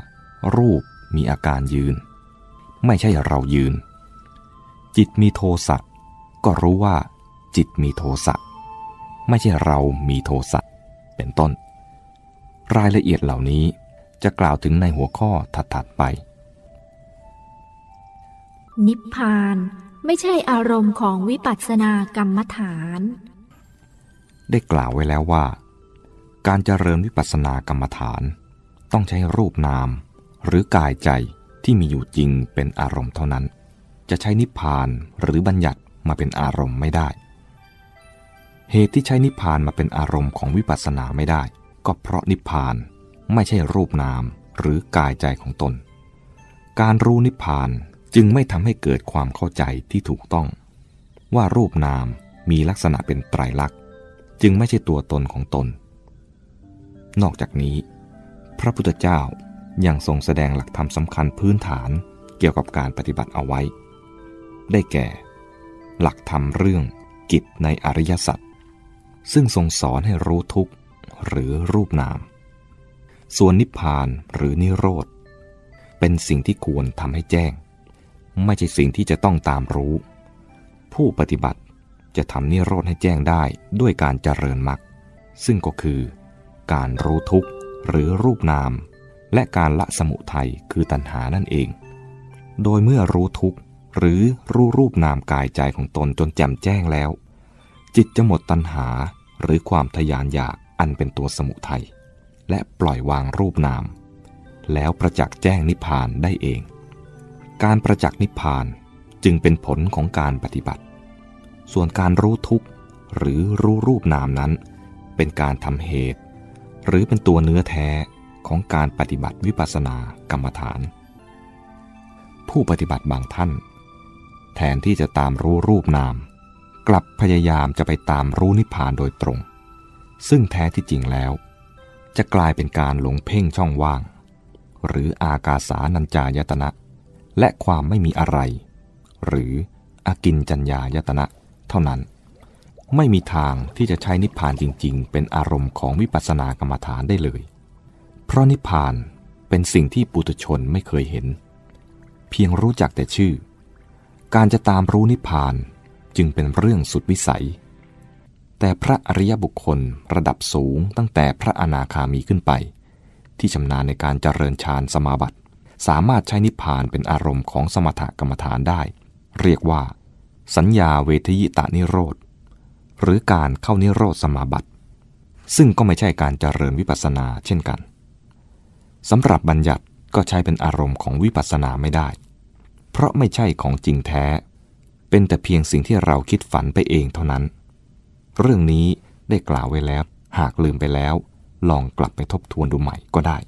รูปมีอาการยืน ไม่ใช่เรายืน จิตมีโทสะก็รู้ว่า จิตมีโทสะไม่ใช่เรามีโทสะเป็นต้น รายละเอียดเหล่านี้จะกล่าวถึงในหัวข้อถัดๆไป นิพพานไม่ใช่อารมณ์ของวิปัสสนากรรมฐาน ได้กล่าวไว้แล้วว่า การเจริญวิปัสสนากรรมฐาน ต้องใช้รูปนาม หรือกายใจที่มีอยู่จริงเป็นอารมณ์เท่านั้น จะใช้นิพพานหรือบัญญัติมาเป็นอารมณ์ไม่ได้ เหตุที่ใช้นิพพานมาเป็นอารมณ์ของวิปัสสนาไม่ได้ ก็เพราะนิพพานไม่ใช่รูปนามหรือกายใจของตน การรู้นิพพานจึงไม่ทำให้เกิดความเข้าใจที่ถูกต้อง ว่ารูปนามมีลักษณะเป็นไตรลักษณ์ จึงไม่ใช่ตัวตนของตน นอกจากนี้ พระพุทธเจ้ายังทรงแสดงหลักธรรมสำคัญพื้นฐานเกี่ยวกับการปฏิบัติเอาไว้ ได้แก่ หลักธรรมเรื่องกิจในอริยสัจซึ่งทรงสอนให้รู้ทุกข์ หรือรูปนาม ส่วนนิพพานหรือนิโรธ เป็นสิ่งที่ควรทำให้แจ้ง ไม่ใช่สิ่งที่จะต้องตามรู้ ผู้ปฏิบัติจะทำนิโรธให้แจ้งได้ด้วยการเจริญมรรคซึ่งก็คือ การรู้ทุกข์หรือรูปนาม และการละสมุทัยคือตัณหานั่นเอง โดยเมื่อรู้ทุกข์หรือรู้รูปนามกายใจของตนจนแจ่มแจ้งแล้ว จิตจะหมดตัณหาหรือความทยานอยาก อันเป็นตัวสมุทัยและปล่อยวางรูปนาม แล้วประจักษ์แจ้งนิพพานได้เอง การประจักษ์นิพพานจึงเป็นผลของการปฏิบัติ ส่วนการรู้ทุกข์หรือรู้รูปนามนั้น เป็นการทำเหตุ หรือเป็นตัวเนื้อแท้ของการปฏิบัติวิปัสสนากรรมฐาน ผู้ปฏิบัติบางท่าน แทนที่จะตามรู้รูปนาม กลับพยายามจะไปตามรู้นิพพานโดยตรง ซึ่งแท้ที่จริงแล้ว จะกลายเป็นการหลงเพ่งช่องว่าง หรืออากาสานัญจายตนะ และความไม่มีอะไร หรืออากินจัญญายตนะ เท่านั้น ไม่มีทางที่จะใช้นิพพานจริง ๆ เป็นอารมณ์ของวิปัสสนากรรมฐานได้เลย เพราะนิพพานเป็นสิ่งที่ปุถุชนไม่เคยเห็น เพียงรู้จักแต่ชื่อ การจะตามรู้นิพพานจึงเป็นเรื่องสุดวิสัย แต่พระอริยบุคคลระดับสูงตั้งแต่พระอนาคามีขึ้นไป ที่ชำนาญในการเจริญฌานสมาบัติ สามารถใช้นิพพานเป็นอารมณ์ของสมถกรรมฐานได้ เรียกว่า สัญญาเวทยิตานิโรธ หรือการเข้านิโรธสมาบัติ ซึ่งก็ไม่ใช่การเจริญวิปัสสนาเช่นกันสำหรับบัญญัติก็ใช้เป็นอารมณ์ของวิปัสสนาไม่ได้ เพราะไม่ใช่ของจริงแท้ เป็นแต่เพียงสิ่งที่เราคิดฝันไปเองเท่านั้น เรื่องนี้ได้กล่าวไว้แล้ว หากลืมไปแล้ว ลองกลับไปทบทวนดูใหม่ก็ได้